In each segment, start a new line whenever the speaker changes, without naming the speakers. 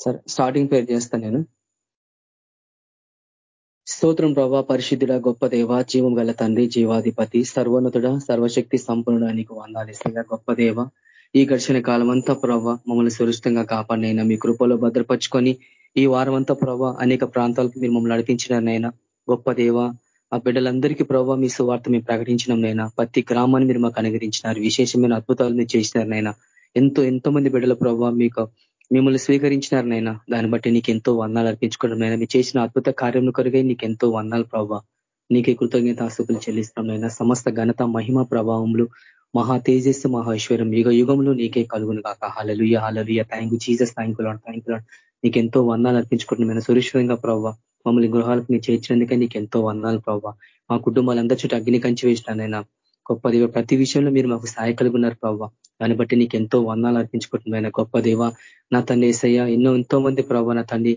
సరే స్టార్టింగ్ పేరు చేస్తాను నేను. స్తోత్రం ప్రభా పరిశుద్ధుడ గొప్ప దేవ జీవం గల తండ్రి జీవాధిపతి సర్వోన్నతుడ సర్వశక్తి సంపన్నుడ నీకు వందాలిస్తుందా గొప్ప దేవ. ఈ ఘర్షణ కాలం అంతా ప్రభావ మమ్మల్ని సురక్షితంగా కాపాడినైనా మీ కృపలో భద్రపరుచుకొని ఈ వారం అంతా ప్రభావ అనేక ప్రాంతాలకు మీరు మమ్మల్ని నడిపించినారనైనా గొప్ప దేవ. ఆ బిడ్డలందరికీ ప్రభావ మీ సువార్త మేము ప్రకటించినైనా నైనా ప్రతి గ్రామాన్ని మీరు మాకు అనుగ్రహించినారు విశేషమైన అద్భుతాలు మీరు చేసినారనైనా ఎంతో ఎంతో మంది బిడ్డల ప్రభావ మీకు మిమ్మల్ని స్వీకరించినారనైనా దాన్ని బట్టి నీకు ఎంతో వందాలు అర్పించుకోవడం నైనా మీరు చేసిన అద్భుత కార్యం కొరగై నీకు ఎంతో వందాలు ప్రభావ నీకే కృతజ్ఞత ఆస్తులు చెల్లిస్తున్నాం సమస్త ఘనత మహిమ ప్రభావములు మహా తేజస్సు మహేశ్వరం యుగ యుగంలో నీకే కలుగును కాక hallelujah hallelujah thank you Jesus thank you thank you నీకు ఎంతో వందాలు అర్పించుకుంటున్నాం సురక్షితంగా ప్రవ్వ మమ్మల్ని గృహాలకు నీ చేర్చినందుకే నీకు ఎంతో వందాలు ప్రవ్వ మా కుటుంబాలందరి చుట్టూ అగ్ని కంచి వేసినానైనా గొప్ప దేవ ప్రతి విషయంలో మీరు మాకు సహాయ కలుగున్నారు ప్రవ్వ దాన్ని బట్టి నీకు ఎంతో వందాలు అర్పించుకుంటున్నాయి గొప్ప దేవ నా తండ్రి ఏసయ్య ఎన్నో ఎంతో మంది ప్రభావ నా తండ్రి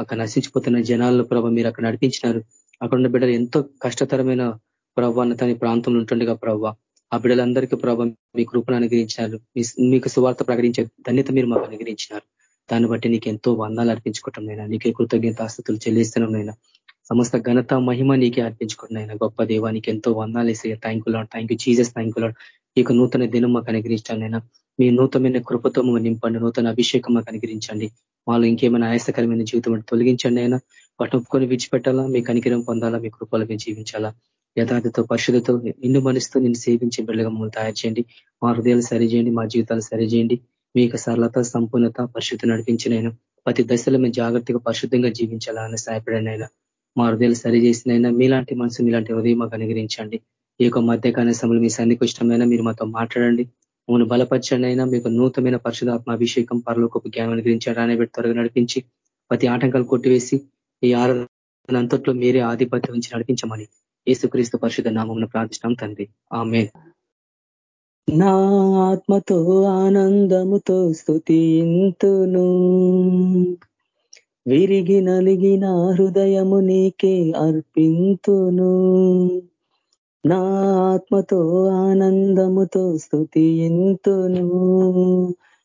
అక్కడ నశించిపోతున్న జనాల్లో ప్రభావ మీరు అక్కడ నడిపించినారు. అక్కడ ఉన్న బిడ్డలు ఎంతో కష్టతరమైన ప్రభావ నా తన ప్రాంతంలో ఉంటుండగా ప్రభావ ఆ బిడ్డలందరికీ ప్రభావ మీ కృపను అనుగ్రహించినారు. మీకు సువార్త ప్రకటించే ధన్యత మీరు మాకు అనుగ్రహించినారు. దాన్ని బట్టి నీకు ఎంతో వందాలు అర్పించుకోవటం నైనా నీకే కృతజ్ఞత ఆస్తులు చెల్లిస్తున్నాం నైనా సమస్త ఘనత మహిమ నీకే అర్పించుకుంటున్నాయినా గొప్ప దేవానికి ఎంతో వందాలు వేసే thank you lord thank you Jesus thank you lord ఈ నూతన దినం మాకు అనుగ్రహించాలైనా మీ నూతనమైన కృపతో నింపండి నూతన అభిషేకం మాకు అనుగ్రహించండి. వాళ్ళు ఇంకేమైనా ఆయాసకరమైన జీవితం తొలగించండి అయినా పట్టుకొని విడిచిపెట్టాలా? మీ కనికిరం పొందాలా? మీ కృపలో మేము జీవించాలా? యథార్థతో పరిశుద్ధతో నిన్ను మనిస్తూ నిన్ను సేవించే బిడ్డగా మమ్మల్ని తయారు చేయండి. మా హృదయాలు సరిచేయండి మా జీవితాలు సరిచేయండి. మీకు సరళత సంపూర్ణత పరిశుద్ధి నడిపించినైనా ప్రతి దశలో మేము జాగ్రత్తగా పరిశుద్ధంగా జీవించాలా అని సహాయపడినైనా మా హృదయాలు సరి మీలాంటి మనసు మీలాంటి హృదయం మాకు అనుగ్రహించండి. ఈ యొక్క మధ్యకాల సమయంలో మీ సన్నికు మీరు మాతో మాట్లాడండి. మమ్మల్ని బలపరచండి అయినా మీకు నూతనమైన పరిశుధాత్మ అభిషేకం పరలోకపు జ్ఞానం అనుగ్రహించడానికి పెట్టి త్వరగా నడిపించి ప్రతి ఆటంకాలు కొట్టివేసి ఈ ఆరాధన అంతట్లో మీరే ఆధిపత్యం నుంచి నడిపించమని ఏసుక్రీస్తు పరిశుద్ధ నామం ప్రార్థిస్తాం తండ్రి. ఆమె నా ఆత్మతో ఆనందముతో స్థుతింతును విరిగి నలిగిన హృదయము నీకే అర్పింతును. నా ఆత్మతో ఆనందముతో స్థుతి ఎంతును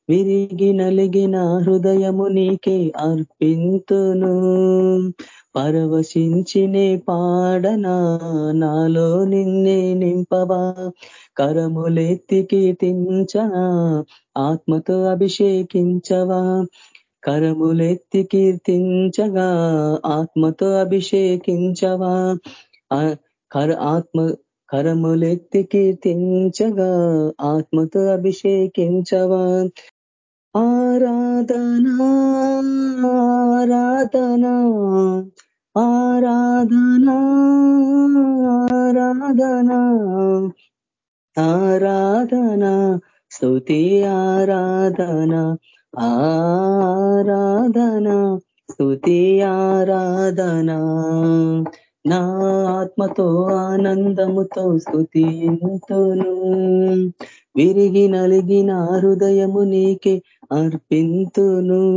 విరిగి నలిగిన హృదయము నీకే అర్పింతును. పరవశించినే పాడనా నాలో నిన్నే నింపవా. కరములెత్తికి తించనా ఆత్మతో అభిషేకించవా. కరములెత్తి కీర్తించగా ఆత్మతో అభిషేకించవా? కర ఆత్మ కరములెత్తి కీర్తించగా ఆత్మతో అభిషేకించవా? ఆరాధనా ఆరాధనా ఆరాధనా ఆరాధనా ఆరాధనా స్తుతి ఆరాధనా. ఆరాధన స్థుతి ఆరాధనా. నా ఆత్మతో ఆనందముతో స్థుతింతును విరిగి నలిగిన హృదయము నీకే అర్పింతును.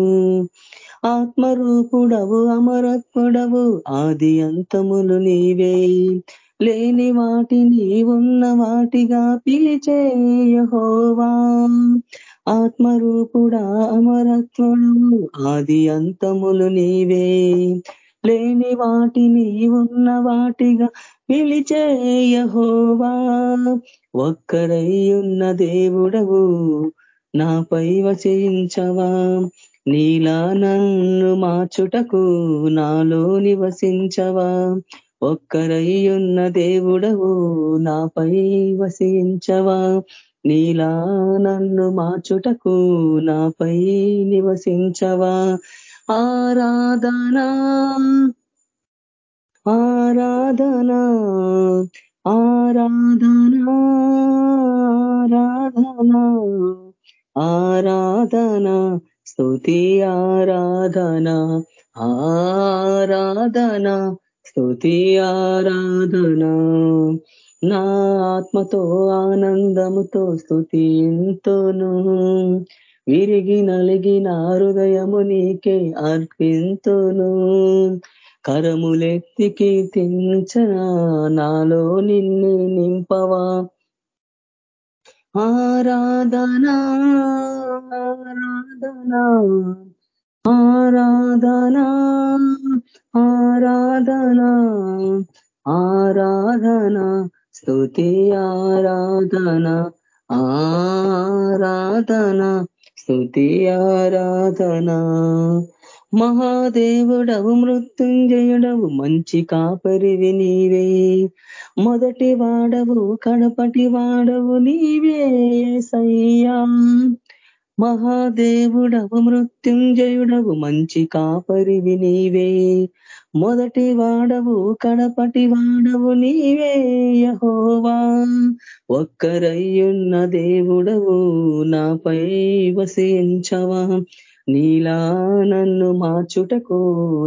ఆత్మరూపుడవు అమరత్ముడవు ఆది అంతములు నీవే. లేని వాటిని ఉన్న వాటిగా పిలిచేయహోవా ఆత్మరూపుడా అమరత్వము ఆది అంతములు నీవే. లేని వాటిని ఉన్న వాటిగా పిలిచేయహోవా ఒక్కరై ఉన్న దేవుడవు నాపై వసించవా. నీలా నన్ను మార్చుటకు నాలో నివసించవా. ఒక్కరై ఉన్న దేవుడవు నాపై వసించవా. నీలా నన్ను మార్చుటకు నాపై నివసించవా? ఆరాధనా ఆరాధనా ఆరాధనా ఆరాధనా ఆరాధనా స్తుతి ఆరాధనా ఆరాధనా స్తుతి ఆరాధనా. నా ఆత్మతో ఆనందముతో స్థుతింతును విరిగి నలిగిన హృదయము నీకే అర్పింతును. కరములెత్తి కీర్తించన నాలో నిన్ను నింపవా. ఆరాధనా ఆరాధనా ఆరాధనా ఆరాధనా ఆరాధన. స్థుతి ఆరాధన ఆరాధన స్థుతి ఆరాధన. మహాదేవుడవు మృత్యుంజయుడవు మంచి కాపరివి నీవే. మొదటి వాడవు కడపటి వాడవు నీవే సయ్యా మహాదేవుడవు మృత్యుంజయుడవు మంచి కాపరివి నీవే. మొదటి వాడవు కడపటి వాడవు నీవే యహోవా. ఒక్కరయ్యున్న దేవుడవు నాపై వసించవా. నీలా నన్ను మార్చుటకు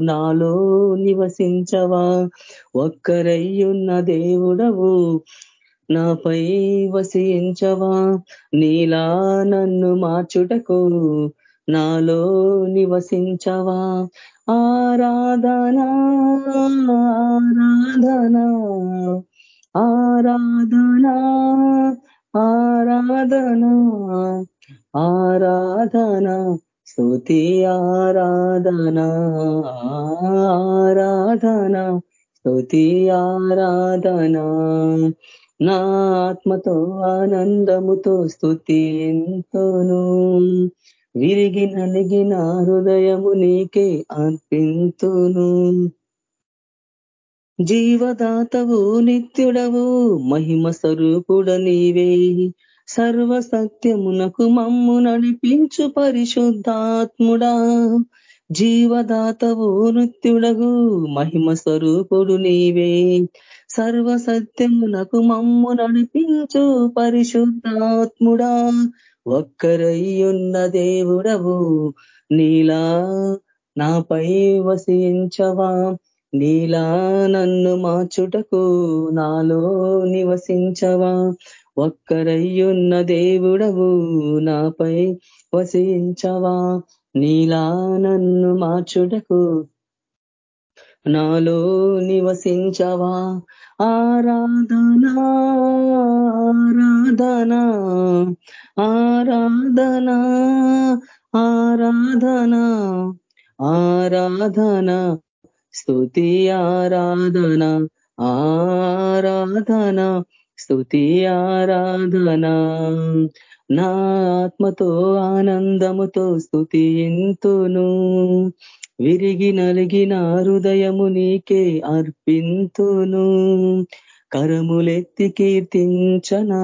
నాలో నివసించవా. ఒక్కరయ్యున్న దేవుడవు నాపై వసించవా. నీలా నన్ను మార్చుటకు నాలో నివసించవా. ఆరాధనా ఆరాధనా ఆరాధనా ఆరాధనా ఆరాధనా స్తుతి ఆరాధనా ఆరాధనా స్తుతి ఆరాధనా. నా ఆత్మతో ఆనందముతో స్థుతి ఎంతోను విరిగి నలిగిన హృదయము నీకే అర్పింతును. జీవదాతవు నిత్యుడవు మహిమ స్వరూపుడ నీవే. సర్వ సత్యమునకు మమ్ము నడిపించు పరిశుద్ధాత్ముడా. జీవదాతవు నృత్యుడగు మహిమ స్వరూపుడు నీవే. సర్వ సత్యమునకు మమ్ము నడిపించు పరిశుద్ధాత్ముడా. ఒక్కరయ్యున్న దేవుడవు నీలా నాపై వసించవా? నీలా నన్ను మార్చుటకు నాలో నివసించవా? ఒక్కరయ్యున్న దేవుడవు నాపై వసించవా? నీలా నన్ను మార్చుటకు నాలో నివసించవా? ఆరాధనా ఆరాధనా ఆరాధనా ఆరాధనా ఆరాధనా స్తుతి ఆరాధన ఆరాధన స్తుతి ఆరాధన. నా ఆత్మతో ఆనందముతో స్థుతి ఎంతును విరిగి నలిగిన హృదయము నీకే అర్పింతును. కరములెత్తి కీర్తించనా?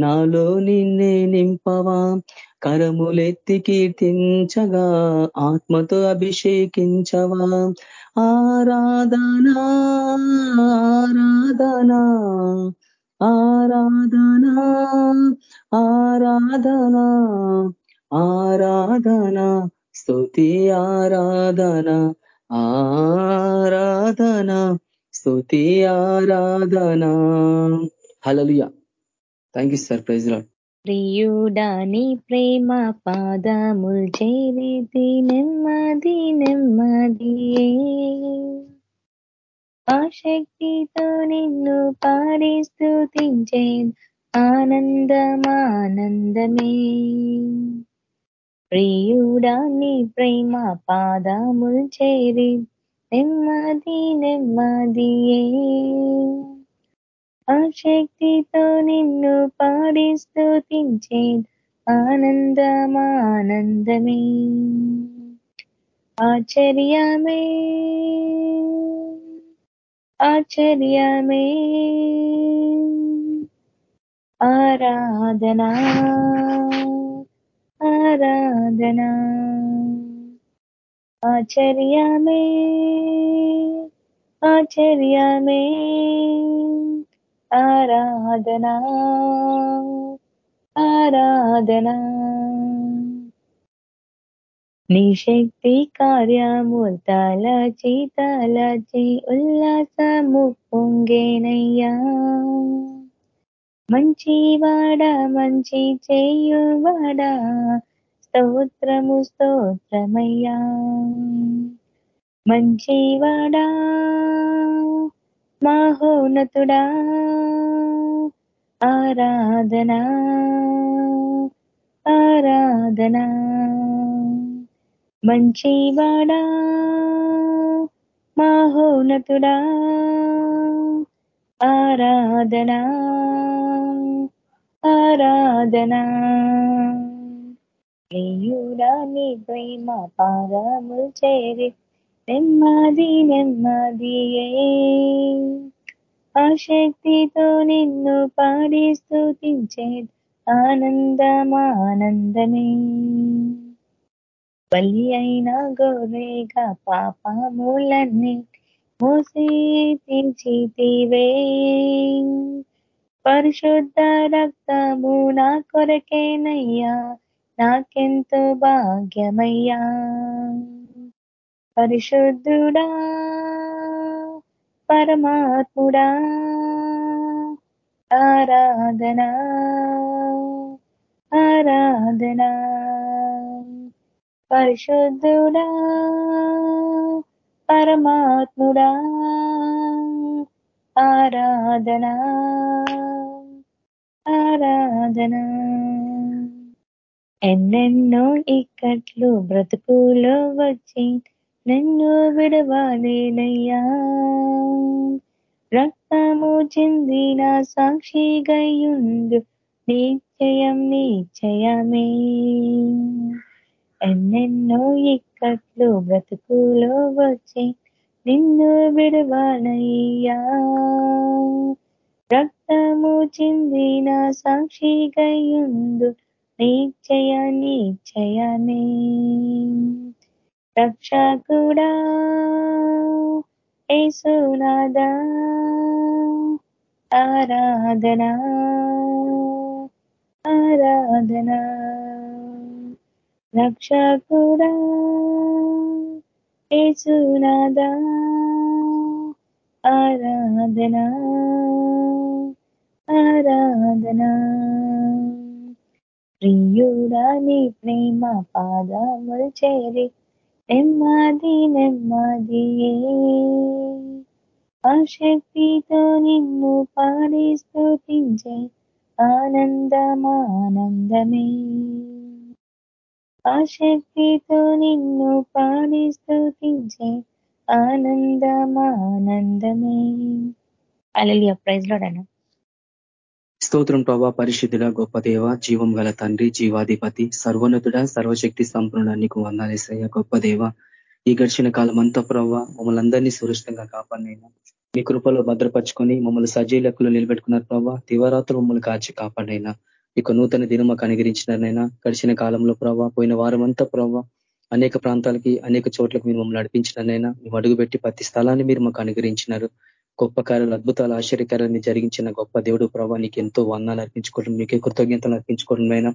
నాలో నిన్నే నింపవా? కరములెత్తి కీర్తించగా? ఆత్మతో అభిషేకించవా? ఆరాధనా ఆరాధనా ఆరాధనా ఆరాధనా ఆరాధనా. స్తుతి ఆరాధన ఆరాధన స్తుతి ఆరాధన. Hallelujah thank you sir praise lord
ప్రియుడాని ప్రేమ పాదముల్ చేరిది నెమ్మది నెమ్మదియే. శక్తితో నిన్ను పాడి స్థుతించే ఆనందమానందమే. ప్రియుడా నీ ప్రేమ పాదముల్ చేరి నెమ్మది నెమ్మదియే శక్తితో నిన్ను పాడి స్థుతించే ఆనందమానందమే ఆశ్చర్యమే ఆశ్చర్యమే ఆరాధనా ఆరాధనా. ఆచర్యమే ఆచర్యమే ఆరాధనా ఆరాధనా. నీ శక్తి కార్యము తలచి తలచి ఉల్లాసము పొంగేనయ్యా. మంచివాడ మంచి చేయువాడా స్తోత్రము స్తోత్రమయ్యా. మంచివాడా మహోన్నతుడా ఆరాధనా ఆరాధనా. మంచివాడా మహోన్నతుడా ఆరాధనా ఆరాధనా. ప్రియుడా నీ ప్రేమ పాదములు చేరి నెమ్మది నెమ్మదియే. ఆశక్తితో నిన్ను పాడి స్థుతించే ఆనందమానందమే. బలి అయిన గోరేగా పాపములన్నీ మోసి తీర్చితివే పరిశుద్ధ రక్తము నా కొరకేనయ్యా నాకెంతో భాగ్యమయ్యా. పరిశుద్ధుడా పరమాత్ముడా ఆరాధనా ఆరాధనా. పరిశుద్ధుడా పరమాత్ముడా ఆరాధనా ఆరాధనా. ఎన్నెన్నో ఇక్కట్లు బ్రతుకులో వచ్చి నన్ను విడవాలేనయ్యా. రక్తము చెందిన సాక్షిగయుండు నిశ్చయం నిశ్చయమే. ఎన్నెన్నో ఇక్కట్లు బ్రతుకులో వచ్చి నిన్ను విడవాలయ్యా. రక్తము చెందిన సాక్షిగయుందు నిశ్చయ నిశ్చయమే రక్షకుడా యేసునాదా ఆరాధనా ఆరాధనా. రక్షకుడా యేసునాదా ఆరాధనా ఆరాధనా. ప్రియుడా నీ ప్రేమ పాదములు చేరి నెమ్మది నెమ్మది ఆ శక్తితో నిన్ను పాడి స్థుతించే ఆనందమానందమే. ఆ శక్తితో నిన్ను పాడి స్థుతించే ఆనందమానందమే. అలలియ ప్రైజ్ లోడైనా
స్తోత్రం ప్రభా పరిశుద్ధుల గొప్ప దేవ జీవం గల తండ్రి జీవాధిపతి సర్వోన్నతుడ సర్వశక్తి సంపూర్ణ నీకు వందాలేసయ్య గొప్ప దేవ. ఈ గడిచిన కాలం అంతా ప్రభావ మమ్మల్ని అందరినీ సురక్షితంగా కాపాడినైనా మీ కృపలో భద్రపరుచుకొని మమ్మల్ని సజీలకులు నిలబెట్టుకున్నారు ప్రభావ దివరాత్రులు మమ్మల్ని కాచి కాపాడినైనా ఇక నూతన దినం మాకు అనుగరించినారనైనా గడిచిన కాలంలో ప్రభావ పోయిన వారం అంతా ప్రభావ అనేక ప్రాంతాలకి అనేక చోట్లకు మీరు మమ్మల్ని నడిపించినారనైనా మేము అడుగుపెట్టి ప్రతి స్థలాన్ని మీరు మాకు అనుగ్రహించినారు. గొప్ప కార్యాలు అద్భుతాలు ఆశ్చర్యకారాన్ని జరిగించిన గొప్ప దేవుడు ప్రభా నీకు ఎంతో వందాలు అర్పించుకోవడం మీకే కృతజ్ఞతలు అర్పించుకోవడం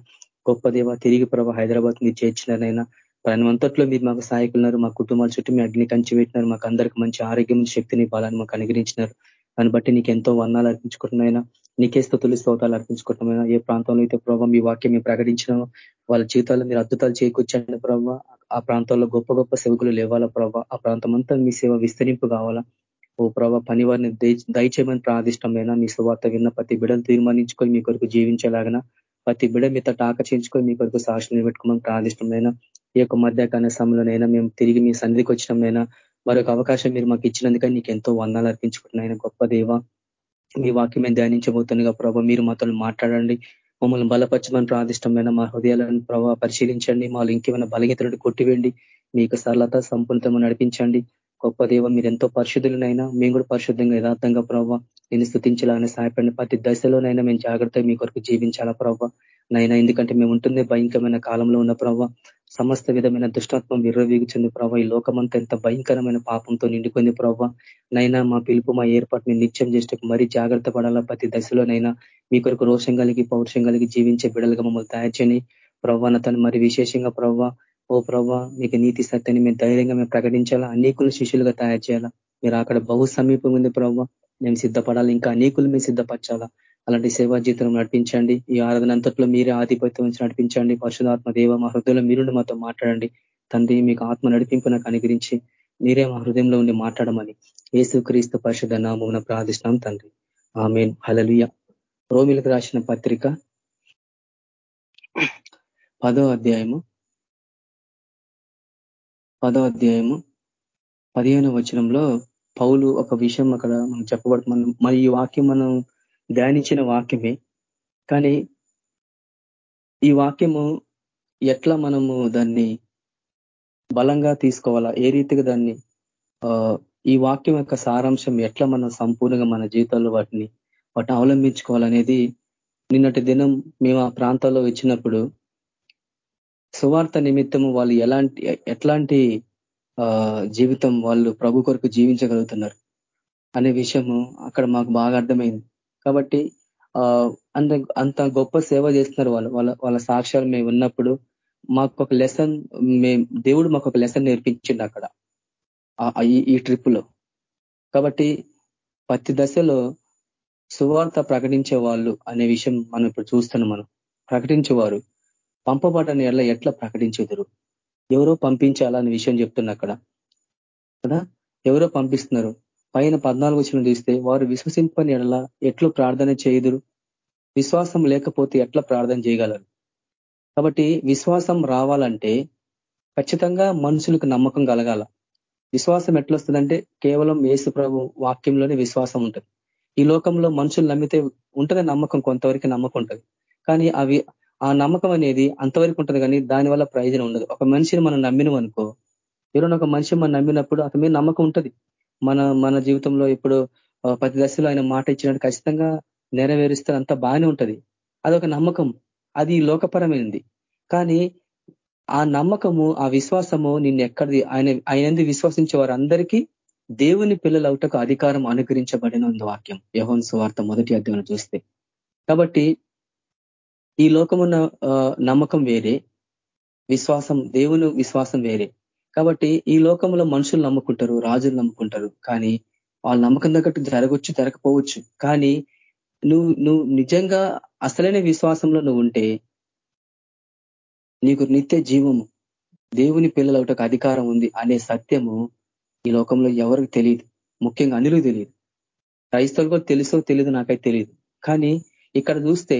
గొప్ప దేవ తిరిగి ప్రభా హైదరాబాద్ మీరు చేర్చినారైనా ప్రాణమంతట్లో మీరు మాకు సహాయకులున్నారు మా కుటుంబాల చుట్టూ మీ అగ్ని కంచి పెట్టినారు మాకు అందరికి మంచి ఆరోగ్యం శక్తిని బలాన్ని మాకు అనుగ్రహించినారు. దాన్ని బట్టి నీకు ఎంతో వర్ణాలు అర్పించుకుంటున్నాయినా నీకే స్థుతులు స్తోతాలు అర్పించుకుంటున్నాయినా ఏ ప్రాంతంలో అయితే ప్రభావ మీ వాక్యం మేము ప్రకటించిన వాళ్ళ జీవితాల్లో మీరు అద్భుతాలు చేకూర్చండి ప్రభావ ఆ ప్రాంతాల్లో గొప్ప గొప్ప సేవకులు లేవాలా ప్రభావ ఆ ప్రాంతం అంతా మీ సేవ విస్తరింపు కావాలా? ఓ ప్రభా పని వారిని దయచేయమని ప్రార్థిష్టమైనా మీ సువార్త విన్న ప్రతి బిడలు తీర్మానించుకొని మీ కొరకు జీవించేలాగన ప్రతి బిడ మీద తట ఆకర్షించుకొని మీ కొరకు సాక్షులు నిలబెట్టుకోమని ప్రార్థిష్టమైనా ఈ యొక్క మధ్యాహ్న సమయంలోనైనా మేము తిరిగి మీ సన్నిధికి వచ్చినమైనా మరొక అవకాశం మీరు మాకు ఇచ్చినందుకని నీకు ఎంతో వందాలు అర్పించుకుంటున్నాయన గొప్ప దేవ మీ వాక్యం మేము ధ్యానించబోతుండగా ప్రభావ మీరు మాతో మాట్లాడండి. మమ్మల్ని బలపరచమని ప్రార్థిష్టమైన మా హృదయాలను ప్రభావ పరిశీలించండి. మాలో ఇంకేమైనా బలహీతలను కొట్టివేండి మీకు సరళత సంపూర్ణతను నడిపించండి. గొప్ప దేవ మీరు ఎంతో పరిశుద్ధులనైనా మేము కూడా పరిశుద్ధంగా యథార్థంగా ప్రభావ నేను స్థుతించాలని సహాయపడిన ప్రతి దశలోనైనా మేము జాగ్రత్తగా మీ కొరకు జీవించాలా ప్రభావ? నైనా ఎందుకంటే మేము ఉంటుంది భయంకరమైన కాలంలో ఉన్న ప్రభావ సమస్త విధమైన దుష్టాత్మం విర్రవీగుచుంది ప్రభావ. ఈ లోకమంతా ఎంత భయంకరమైన పాపంతో నిండుకుంది ప్రభావ. నైనా మా పిలుపు మా ఏర్పాటుని నిత్యం చేస్తే మరీ జాగ్రత్త పడాలా. ప్రతి దశలోనైనా మీ కొరకు రోషం కలిగి పౌరుషం కలిగి జీవించే బిడలుగా మమ్మల్ని తయారు చేయని ప్రవ్వనతను మరి విశేషంగా ప్రవ్వ ఓ ప్రభా మీకు నీతి సత్యాన్ని మేము ధైర్యంగా మేము ప్రకటించాలా? అనేకులు శిష్యులుగా తయారు చేయాలా? మీరు అక్కడ బహు సమీపం ఉంది ప్రభావ మేము సిద్ధపడాలి? ఇంకా అనేకులు మేము సిద్ధపరచాలా? అలాంటి సేవా జీవితం నడిపించండి. ఈ ఆరాధన అంతట్లో మీరే ఆధిపత్యం నుంచి నడిపించండి. పరిశుధాత్మ దేవ మా హృదయంలో మీరుండి మాతో మాట్లాడండి. తండ్రి మీకు ఆత్మ నడిపింపు నాకు అనుగ్రహించి మీరే మా హృదయంలో ఉండి మాట్లాడమని ఏసు క్రీస్తు పరిశుధ నామమున ప్రార్థిస్తున్నాం తండ్రి. ఆమె హలలుయ రోమిలకు రాసిన పత్రిక పదో అధ్యాయము. పదో అధ్యాయము పదిహేను వచనంలో పౌలు ఒక విషయం అక్కడ మనం చెప్పబడుతుంది మరి ఈ వాక్యం మనం ధ్యానించిన వాక్యమే. కానీ ఈ వాక్యము ఎట్లా మనము దాన్ని బలంగా తీసుకోవాలా? ఏ రీతిగా దాన్ని ఈ వాక్యం యొక్క సారాంశం ఎట్లా మనం సంపూర్ణంగా మన జీవితంలో వాటిని వాటిని అవలంబించుకోవాలనేది నిన్నటి దినం మేము ఆ ప్రాంతాల్లో వచ్చినప్పుడు సువార్త నిమిత్తము వాళ్ళు ఎలాంటి ఎట్లాంటి జీవితం వాళ్ళు ప్రభు కొరకు జీవించగలుగుతున్నారు అనే విషయము అక్కడ మాకు బాగా అర్థమైంది. కాబట్టి అంత అంత గొప్ప సేవ చేస్తున్నారు వాళ్ళు. వాళ్ళ వాళ్ళ సాక్ష్యాలు మేము ఉన్నప్పుడు మాకు ఒక లెసన్ మేము దేవుడు మాకు ఒక లెసన్ నేర్పించిండు అక్కడ. ఈ ట్రిప్లో. కాబట్టి ప్రతి దశలో సువార్త ప్రకటించే వాళ్ళు అనే విషయం మనం ఇప్పుడు చూస్తున్నాం మనం. ప్రకటించేవారు పంపబడని ఎట్లా ఎట్లా ప్రకటించేదరు? ఎవరో పంపించాలని విషయం చెప్తున్నా అక్కడ. కదా? ఎవరో పంపిస్తున్నారు? పైన పద్నాలుగు వచ్చిన చూస్తే వారు విశ్వసింపని ఎడల ఎట్లు ప్రార్థన చేయుదురు? విశ్వాసం లేకపోతే ఎట్లా ప్రార్థన చేయగలరు? కాబట్టి విశ్వాసం రావాలంటే ఖచ్చితంగా మనుషులకు నమ్మకం కలగాల. విశ్వాసం ఎట్లొస్తుందంటే కేవలం ఏసు ప్రభు వాక్యంలోనే విశ్వాసం ఉంటుంది. ఈ లోకంలో మనుషులు నమ్మితే ఉంటుంది నమ్మకం కొంతవరకు నమ్మకం ఉంటుంది. కానీ అవి ఆ నమ్మకం అనేది అంతవరకు ఉంటుంది కానీ దానివల్ల ప్రయోజనం ఉండదు. ఒక మనిషిని మనం నమ్మినం అనుకో ఎవరైనా ఒక మనిషి మనం నమ్మినప్పుడు అతని మీద నమ్మకం ఉంటుంది. మన మన జీవితంలో ఇప్పుడు ప్రతి దశలో ఆయన మాట ఇచ్చినట్టు ఖచ్చితంగా నెరవేరుస్తే అంత బాగానే ఉంటుంది. అదొక నమ్మకం. అది లోకపరమైనది కానీ ఆ నమ్మకము ఆ విశ్వాసము నిన్ను ఎక్కడిది? ఆయన ఆయన విశ్వసించే వారందరికీ దేవుని పిల్లలు అవుటకు అధికారం అనుగ్రహించబడిన ఉంది వాక్యం. యహోన్ సువార్త మొదటి అధ్యయనం చూస్తే. కాబట్టి ఈ లోకమున్న నమ్మకం వేరే విశ్వాసం దేవుని విశ్వాసం వేరే. కాబట్టి ఈ లోకంలో మనుషులు నమ్ముకుంటారు రాజులు నమ్ముకుంటారు. కానీ వాళ్ళ నమ్మకం తగ్గట్టు జరగొచ్చు జరగకపోవచ్చు. కానీ నువ్వు నువ్వు నిజంగా అసలైన విశ్వాసంలో నువ్వు ఉంటే నీకు నిత్య జీవము దేవుని పిల్లలవుటకు అధికారం ఉంది అనే సత్యము ఈ లోకంలో ఎవరికి తెలియదు. ముఖ్యంగా అనిలు తెలియదు. క్రైస్తవులు కూడా తెలుసో తెలియదు నాకైతే తెలియదు. కానీ ఇక్కడ చూస్తే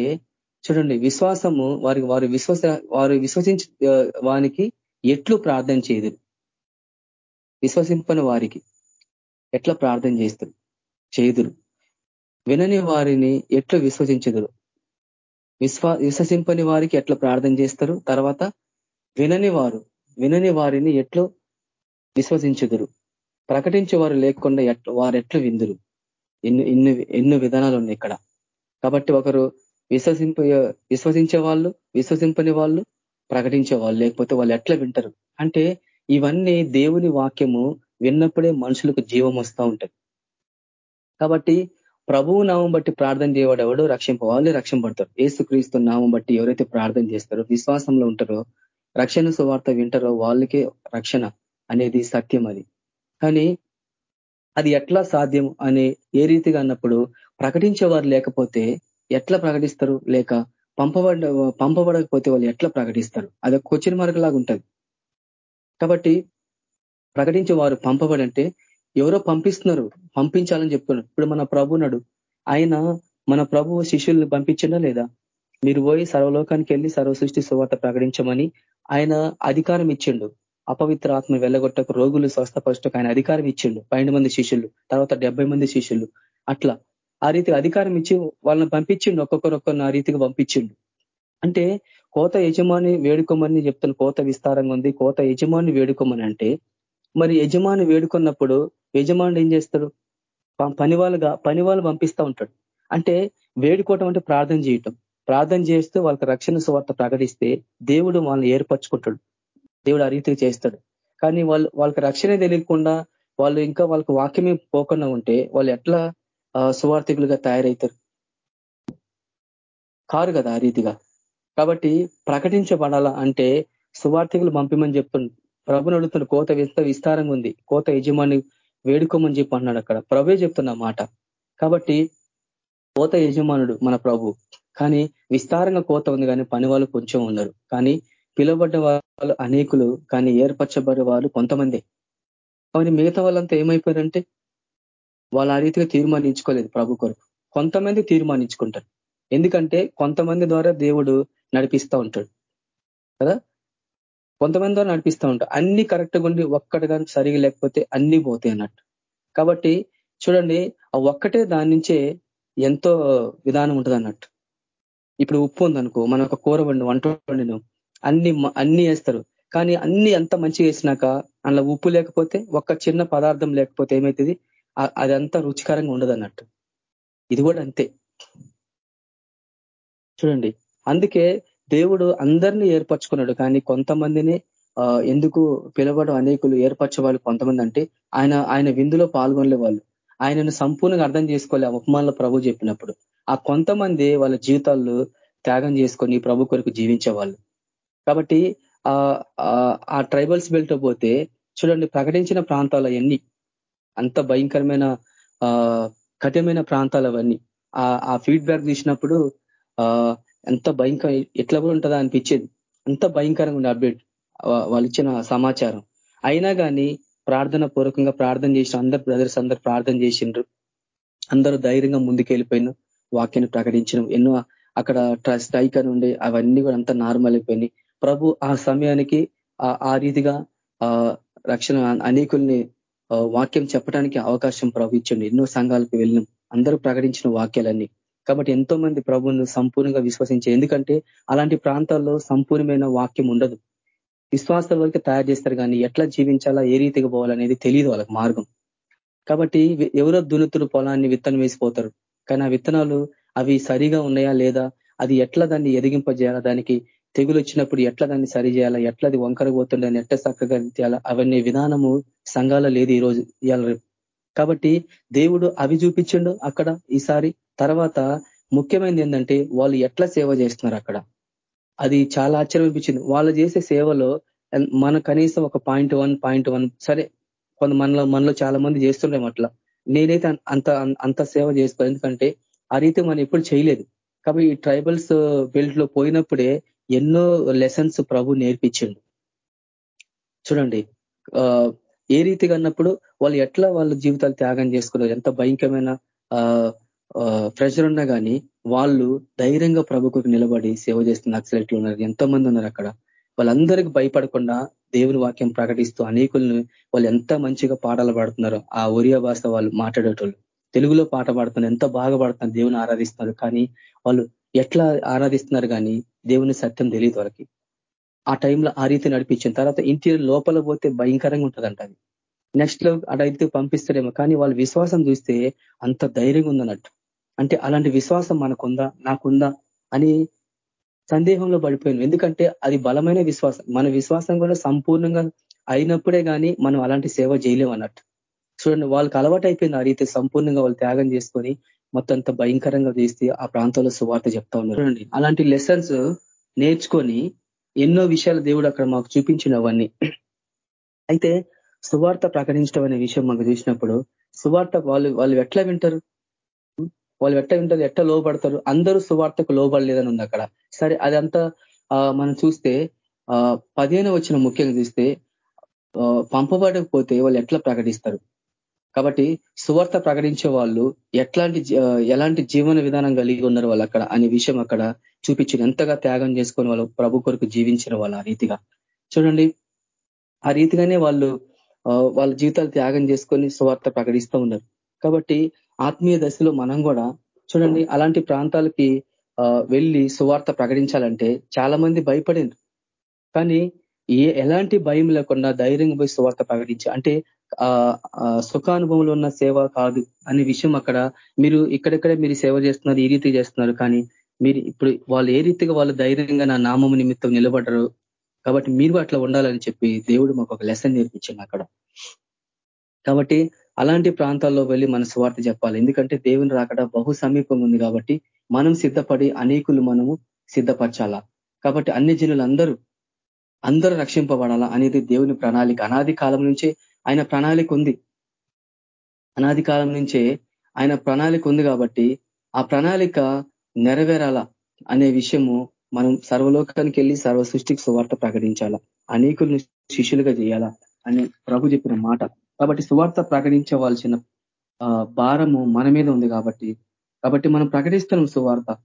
చూడండి విశ్వాసము వారికి వారు విశ్వస వారు విశ్వసించి వానికి ఎట్లు ప్రార్థన చేయదు విశ్వసింపని వారికి ఎట్లా ప్రార్థన చేస్తారు? చేదురు వినని వారిని ఎట్లు విశ్వసించదురు? విశ్వా విశ్వసింపని వారికి ఎట్లా ప్రార్థన చేస్తారు? తర్వాత వినని వారు వినని వారిని ఎట్లు విశ్వసించదురు? ప్రకటించే వారు లేకుండా వారు ఎట్లు విందురు? ఎన్ని ఎన్ని ఎన్నో విధానాలు ఉన్నాయి ఇక్కడ? కాబట్టి ఒకరు విశ్వసింప విశ్వసించే వాళ్ళు విశ్వసింపని వాళ్ళు ప్రకటించే వాళ్ళు లేకపోతే వాళ్ళు ఎట్లా వింటారు? అంటే ఇవన్నీ దేవుని వాక్యము విన్నప్పుడే మనుషులకు జీవం వస్తూ ఉంటుంది. కాబట్టి ప్రభువు నామం బట్టి ప్రార్థన చేయవాడు ఎవడు? రక్షింపవాలి రక్షింపడతారు ఏసుక్రీస్తు నామం బట్టి ఎవరైతే ప్రార్థన చేస్తారో విశ్వాసంలో ఉంటారో రక్షణ సువార్త వింటారో వాళ్ళకే రక్షణ అనేది సత్యం అది. కానీ అది ఎట్లా సాధ్యం అనే ఏ రీతిగా అన్నప్పుడు ప్రకటించేవారు లేకపోతే ఎట్లా ప్రకటిస్తారు? లేక పంపబడ పంపబడకపోతే వాళ్ళు ఎట్లా ప్రకటిస్తారు? అది క్వశ్చన్ మార్క్ లాగా ఉంటుంది. కాబట్టి ప్రకటించే వారు పంపబడంటే ఎవరో పంపిస్తున్నారు పంపించాలని చెప్తున్నారు. ఇప్పుడు మన ప్రభునడు ఆయన మన ప్రభు శిష్యుల్ని పంపించినా లేదా? మీరు పోయి సర్వలోకానికి వెళ్ళి సర్వ సృష్టి సువార్త ప్రకటించమని ఆయన అధికారం ఇచ్చిండు. అపవిత్ర ఆత్మ వెళ్ళగొట్టకు రోగులు స్వస్థపరచకు ఆయన అధికారం ఇచ్చిండు. పన్నెండు మంది శిష్యులు తర్వాత డెబ్బై మంది శిష్యులు. అట్లా ఆ రీతిగా అధికారం ఇచ్చి వాళ్ళని పంపించిండు ఒక్కొక్కరొక్కరిని ఆ రీతిగా పంపించిండు. అంటే కోత యజమాని వేడుకోమని చెప్తున్న కోత విస్తారంగా ఉంది. కోత యజమాని వేడుకోమని అంటే మరి యజమాని వేడుకున్నప్పుడు యజమానుడు ఏం చేస్తాడు? పని వాళ్ళుగా పని వాళ్ళు పంపిస్తూ ఉంటాడు. అంటే వేడుకోవటం అంటే ప్రార్థన చేయటం. ప్రార్థన చేస్తూ వాళ్ళకి రక్షణ సువార్త ప్రకటిస్తే దేవుడు వాళ్ళని ఏర్పరచుకుంటాడు. దేవుడు ఆ రీతికి చేస్తాడు. కానీ వాళ్ళు వాళ్ళకి రక్షణ తెలియకుండా వాళ్ళు ఇంకా వాళ్ళకి వాక్యమే పోకుండా ఉంటే వాళ్ళు ఎట్లా సువార్థికులుగా తయారవుతారు కారు కదా ఆ రీతిగా. కాబట్టి ప్రకటించబడాలా అంటే సువార్థికులు పంపిమని చెప్తుంది ప్రభుని అడుగుతున్న కోత విస్తారంగా ఉంది కోత యజమాని వేడుకోమని చెప్పి అన్నాడు అక్కడ. ప్రభే చెప్తున్న మాట. కాబట్టి కోత యజమానుడు మన ప్రభు. కానీ విస్తారంగా కోత ఉంది కానీ పని వాళ్ళు కొంచెం ఉన్నారు. కానీ పిలువబడ్డ వాళ్ళు అనేకులు కానీ ఏర్పరచబడే వాళ్ళు కొంతమంది. కానీ మిగతా వాళ్ళంతా ఏమైపోయారంటే వాళ్ళు ఆ రీతిగా తీర్మానించుకోలేదు ప్రభు కొరకు. కొంతమంది తీర్మానించుకుంటారు. ఎందుకంటే కొంతమంది ద్వారా దేవుడు నడిపిస్తూ ఉంటాడు. కదా? కొంతమంది ద్వారా నడిపిస్తూ ఉంటాడు. అన్ని కరెక్ట్గా ఉండి ఒక్కటి కానీ సరిగా లేకపోతే అన్ని పోతాయి అన్నట్టు. కాబట్టి చూడండి ఆ ఒక్కటే దాని నుంచే ఎంతో విధానం ఉంటుంది అన్నట్టు. ఇప్పుడు ఉప్పు ఉందనుకో మన ఒక కూర వండి వంట వండిను. అన్ని అన్ని వేస్తారు. కానీ అన్ని ఎంత మంచిగా వేసినాక అందులో ఉప్పు లేకపోతే ఒక్క చిన్న పదార్థం లేకపోతే ఏమవుతుంది అదంతా రుచికరంగా ఉండదు అన్నట్టు ఇది కూడా అంతే. చూడండి. అందుకే దేవుడు అందరినీ ఏర్పరచుకున్నాడు. కానీ కొంతమందిని ఎందుకు పిలవడం అనేకులు ఏర్పరచే వాళ్ళు కొంతమంది అంటే ఆయన ఆయన విందులో పాల్గొనలే వాళ్ళు. ఆయనను సంపూర్ణంగా అర్థం చేసుకోలే ఉపమానంలో ప్రభు చెప్పినప్పుడు. ఆ కొంతమంది వాళ్ళ జీవితాల్లో త్యాగం చేసుకొని ప్రభు కొరకు జీవించేవాళ్ళు. కాబట్టి ఆ ట్రైబల్స్ బెల్ట్ పోతే చూడండి ప్రకటించిన ప్రాంతాలు అవన్నీ అంత భయంకరమైన కఠినమైన ప్రాంతాలు అవన్నీ ఆ ఫీడ్బ్యాక్ తీసినప్పుడు ఎంత భయంకర ఎట్లా కూడా ఉంటుందా అనిపించేది. అంత భయంకరంగా ఉండే అప్డేట్ వాళ్ళు ఇచ్చిన సమాచారం. అయినా కానీ ప్రార్థన పూర్వకంగా ప్రార్థన చేసిన అందరు బ్రదర్స్ అందరు ప్రార్థన చేసిండ్రు. అందరూ ధైర్యంగా ముందుకెళ్ళిపోయిన వాక్యాన్ని ప్రకటించడం ఎన్నో అక్కడ స్ట్రైక్ అని ఉండే అవన్నీ కూడా అంతా నార్మల్ అయిపోయినాయి. ప్రభు ఆ సమయానికి ఆ రీతిగా ఆ రక్షణ అనేకుల్ని వాక్యం చెప్పడానికి అవకాశం ప్రభు ఎన్నో సంఘాలకు వెళ్ళినాం. అందరూ ప్రకటించిన వాక్యాలన్నీ. కాబట్టి ఎంతో మంది ప్రభువును సంపూర్ణంగా విశ్వసించే ఎందుకంటే అలాంటి ప్రాంతాల్లో సంపూర్ణమైన వాక్యం ఉండదు. విశ్వాసాల వరకు తయారు చేస్తారు కానీ ఎట్లా జీవించాలా ఏ రీతిగా పోవాలనేది తెలియదు వాళ్ళకి మార్గం. కాబట్టి ఎవరో దునుతులు పొలాన్ని విత్తనం వేసిపోతారు. కానీ ఆ విత్తనాలు అవి సరిగా ఉన్నాయా లేదా అది ఎట్లా దాన్ని ఎదిగింపజేయాలా దానికి తెగులు వచ్చినప్పుడు ఎట్లా దాన్ని సరి చేయాలా? ఎట్లా అది వంకర పోతుండని ఎట్లా చక్కగా చేయాలా అవన్నీ విధానము సంఘాల లేదు ఈ రోజు ఇవాళ కాబట్టి దేవుడు అవి చూపించిండు అక్కడ ఈసారి. తర్వాత ముఖ్యమైనది ఏంటంటే వాళ్ళు ఎట్లా సేవ చేస్తున్నారు అక్కడ? అది చాలా ఆశ్చర్యం అనిపించింది వాళ్ళు చేసే సేవలో మన కనీసం ఒక పాయింట్ వన్ పాయింట్ వన్ సరే కొంత మనలో మనలో చాలా మంది చేస్తుండేం అట్లా. నేనైతే అంత అంత సేవ చేసుకో ఎందుకంటే ఆ రీతి మనం ఎప్పుడు చేయలేదు. కాబట్టి ఈ ట్రైబల్స్ బెల్ట్లో పోయినప్పుడే ఎన్నో లెసన్స్ ప్రభు నేర్పించిండు. చూడండి ఏ రీతిగా అన్నప్పుడు వాళ్ళు ఎట్లా వాళ్ళ జీవితాలు త్యాగం చేసుకున్నారు ఎంత భయంకరమైన ప్రెషర్ ఉన్నా కానీ వాళ్ళు ధైర్యంగా ప్రభుకు నిలబడి సేవ చేస్తున్న అక్సలెట్లు ఉన్నారు. ఎంతో మంది ఉన్నారు అక్కడ. వాళ్ళందరికీ భయపడకుండా దేవుని వాక్యం ప్రకటిస్తూ అనేకులను వాళ్ళు ఎంత మంచిగా పాటలు పాడుతున్నారు ఆ ఒరియా భాష వాళ్ళు మాట్లాడేటోళ్ళు. తెలుగులో పాట పాడుతున్నారు ఎంత బాగా పాడుతున్నారు దేవుని ఆరాధిస్తున్నారు. కానీ వాళ్ళు ఎట్లా ఆరాధిస్తున్నారు కానీ దేవుని సత్యం తెలియదు వాళ్ళకి. ఆ టైంలో ఆ రీతి నడిపించిన తర్వాత ఇంటి లోపల పోతే భయంకరంగా ఉంటుందంట అది. నెక్స్ట్లో అడైతే పంపిస్తారేమో కానీ వాళ్ళ విశ్వాసం చూస్తే అంత ధైర్యంగా ఉందన్నట్టు. అంటే అలాంటి విశ్వాసం మనకుందా నాకుందా అని సందేహంలో పడిపోయింది ఎందుకంటే అది బలమైన విశ్వాసం. మన విశ్వాసం కూడా సంపూర్ణంగా అయినప్పుడే కానీ మనం అలాంటి సేవ చేయలేం అన్నట్టు చూడండి వాళ్ళకి అలవాటు అయిపోయింది ఆ రీతి సంపూర్ణంగా వాళ్ళు త్యాగం చేసుకొని మొత్తం అంత భయంకరంగా చేసి ఆ ప్రాంతంలో సువార్త చెప్తా ఉన్నారు. అలాంటి లెసన్స్ నేర్చుకొని ఎన్నో విషయాలు దేవుడు అక్కడ మాకు చూపించిన అవన్నీ అయితే సువార్త ప్రకటించడం అనే విషయం మాకు చూసినప్పుడు సువార్త వాళ్ళు వాళ్ళు ఎట్లా వింటారు? వాళ్ళు ఎట్లా వింటారు? ఎట్లా లోపడతారు అందరూ సువార్తకు లోబడలేదని ఉంది అక్కడ. సరే అదంతా మనం చూస్తే పదిహేను వచ్చిన ముఖ్యంగా చూస్తే పంపబడకపోతే వాళ్ళు ఎట్లా ప్రకటిస్తారు? కాబట్టి సువార్త ప్రకటించే వాళ్ళు ఎట్లాంటి ఎలాంటి జీవన విధానం కలిగి ఉన్నారు వాళ్ళు అక్కడ అనే విషయం అక్కడ చూపించిన ఎంతగా త్యాగం చేసుకొని వాళ్ళు ప్రభు కొరకు జీవించిన వాళ్ళు ఆ రీతిగా. చూడండి ఆ రీతిగానే వాళ్ళు వాళ్ళ జీవితాలు త్యాగం చేసుకొని సువార్త ప్రకటిస్తూ ఉన్నారు. కాబట్టి ఆత్మీయ దశలో మనం కూడా చూడండి అలాంటి ప్రాంతాలకి వెళ్ళి సువార్త ప్రకటించాలంటే చాలా మంది భయపడింది కానీ ఏ ఎలాంటి భయం లేకుండా ధైర్యంగా పోయి సువార్త ప్రకటించి అంటే సుఖానుభవంలో ఉన్న సేవ కాదు అనే విషయం అక్కడ మీరు ఇక్కడెక్కడే మీరు సేవ చేస్తున్నారు ఈ రీతి చేస్తున్నారు. కానీ మీరు ఇప్పుడు వాళ్ళు ఏ రీతిగా వాళ్ళు ధైర్యంగా నా నామము నిమిత్తం నిలబడరు కాబట్టి మీరు అట్లా ఉండాలని చెప్పి దేవుడు మాకు ఒక లెసన్ నేర్పించింది అక్కడ. కాబట్టి అలాంటి ప్రాంతాల్లో వెళ్ళి మన స్వార్థ చెప్పాలి. ఎందుకంటే దేవుని రాకడ బహు సమీపం ఉంది కాబట్టి మనం సిద్ధపడి అనేకులు మనము సిద్ధపరచాలా. కాబట్టి అన్ని జనులందరూ అందరూ రక్షింపబడాలా అనేది దేవుని ప్రణాళిక. అనాది కాలం నుంచే ఆయన ప్రణాళిక ఉంది. అనాది కాలం నుంచే ఆయన ప్రణాళిక ఉంది కాబట్టి ఆ ప్రణాళిక నెరవేరాల అనే విషయము మనం సర్వలోకానికి వెళ్ళి సర్వ సృష్టికి సువార్త ప్రకటించాలా? అనేకులను శిష్యులుగా చేయాలా? అని ప్రభు చెప్పిన మాట. కాబట్టి సువార్త ప్రకటించవలసిన భారము మన మీద ఉంది కాబట్టి కాబట్టి మనం ప్రకటిస్తున్నాం సువార్త.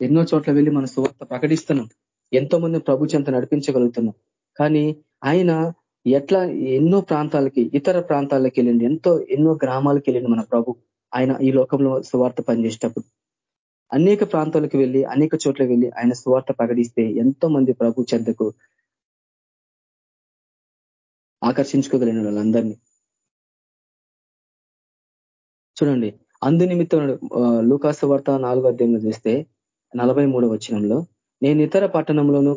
ఎన్నో చోట్ల వెళ్ళి మనం సువార్త ప్రకటిస్తున్నాం. ఎంతో మంది ప్రభు చెంత నడిపించగలుగుతున్నాం. కానీ ఆయన ఎట్లా ఎన్నో ప్రాంతాలకి ఇతర ప్రాంతాలకు వెళ్ళిండి ఎంతో ఎన్నో గ్రామాలకు వెళ్ళిండి మన ప్రభు. ఆయన ఈ లోకంలో సువార్త పనిచేసేటప్పుడు. అనేక ప్రాంతాలకు వెళ్ళి అనేక చోట్ల వెళ్ళి ఆయన సువార్త ప్రకటిస్తే ఎంతో మంది ప్రభు చెంతకు ఆకర్షించుకోగలిగిన వాళ్ళందరినీ. చూడండి అందు నిమిత్తం లూకాసు వార్త నాలుగో అధ్యాయంలో చూస్తే నలభై మూడో వచ్చినంలో నేను ఇతర పట్టణంలోను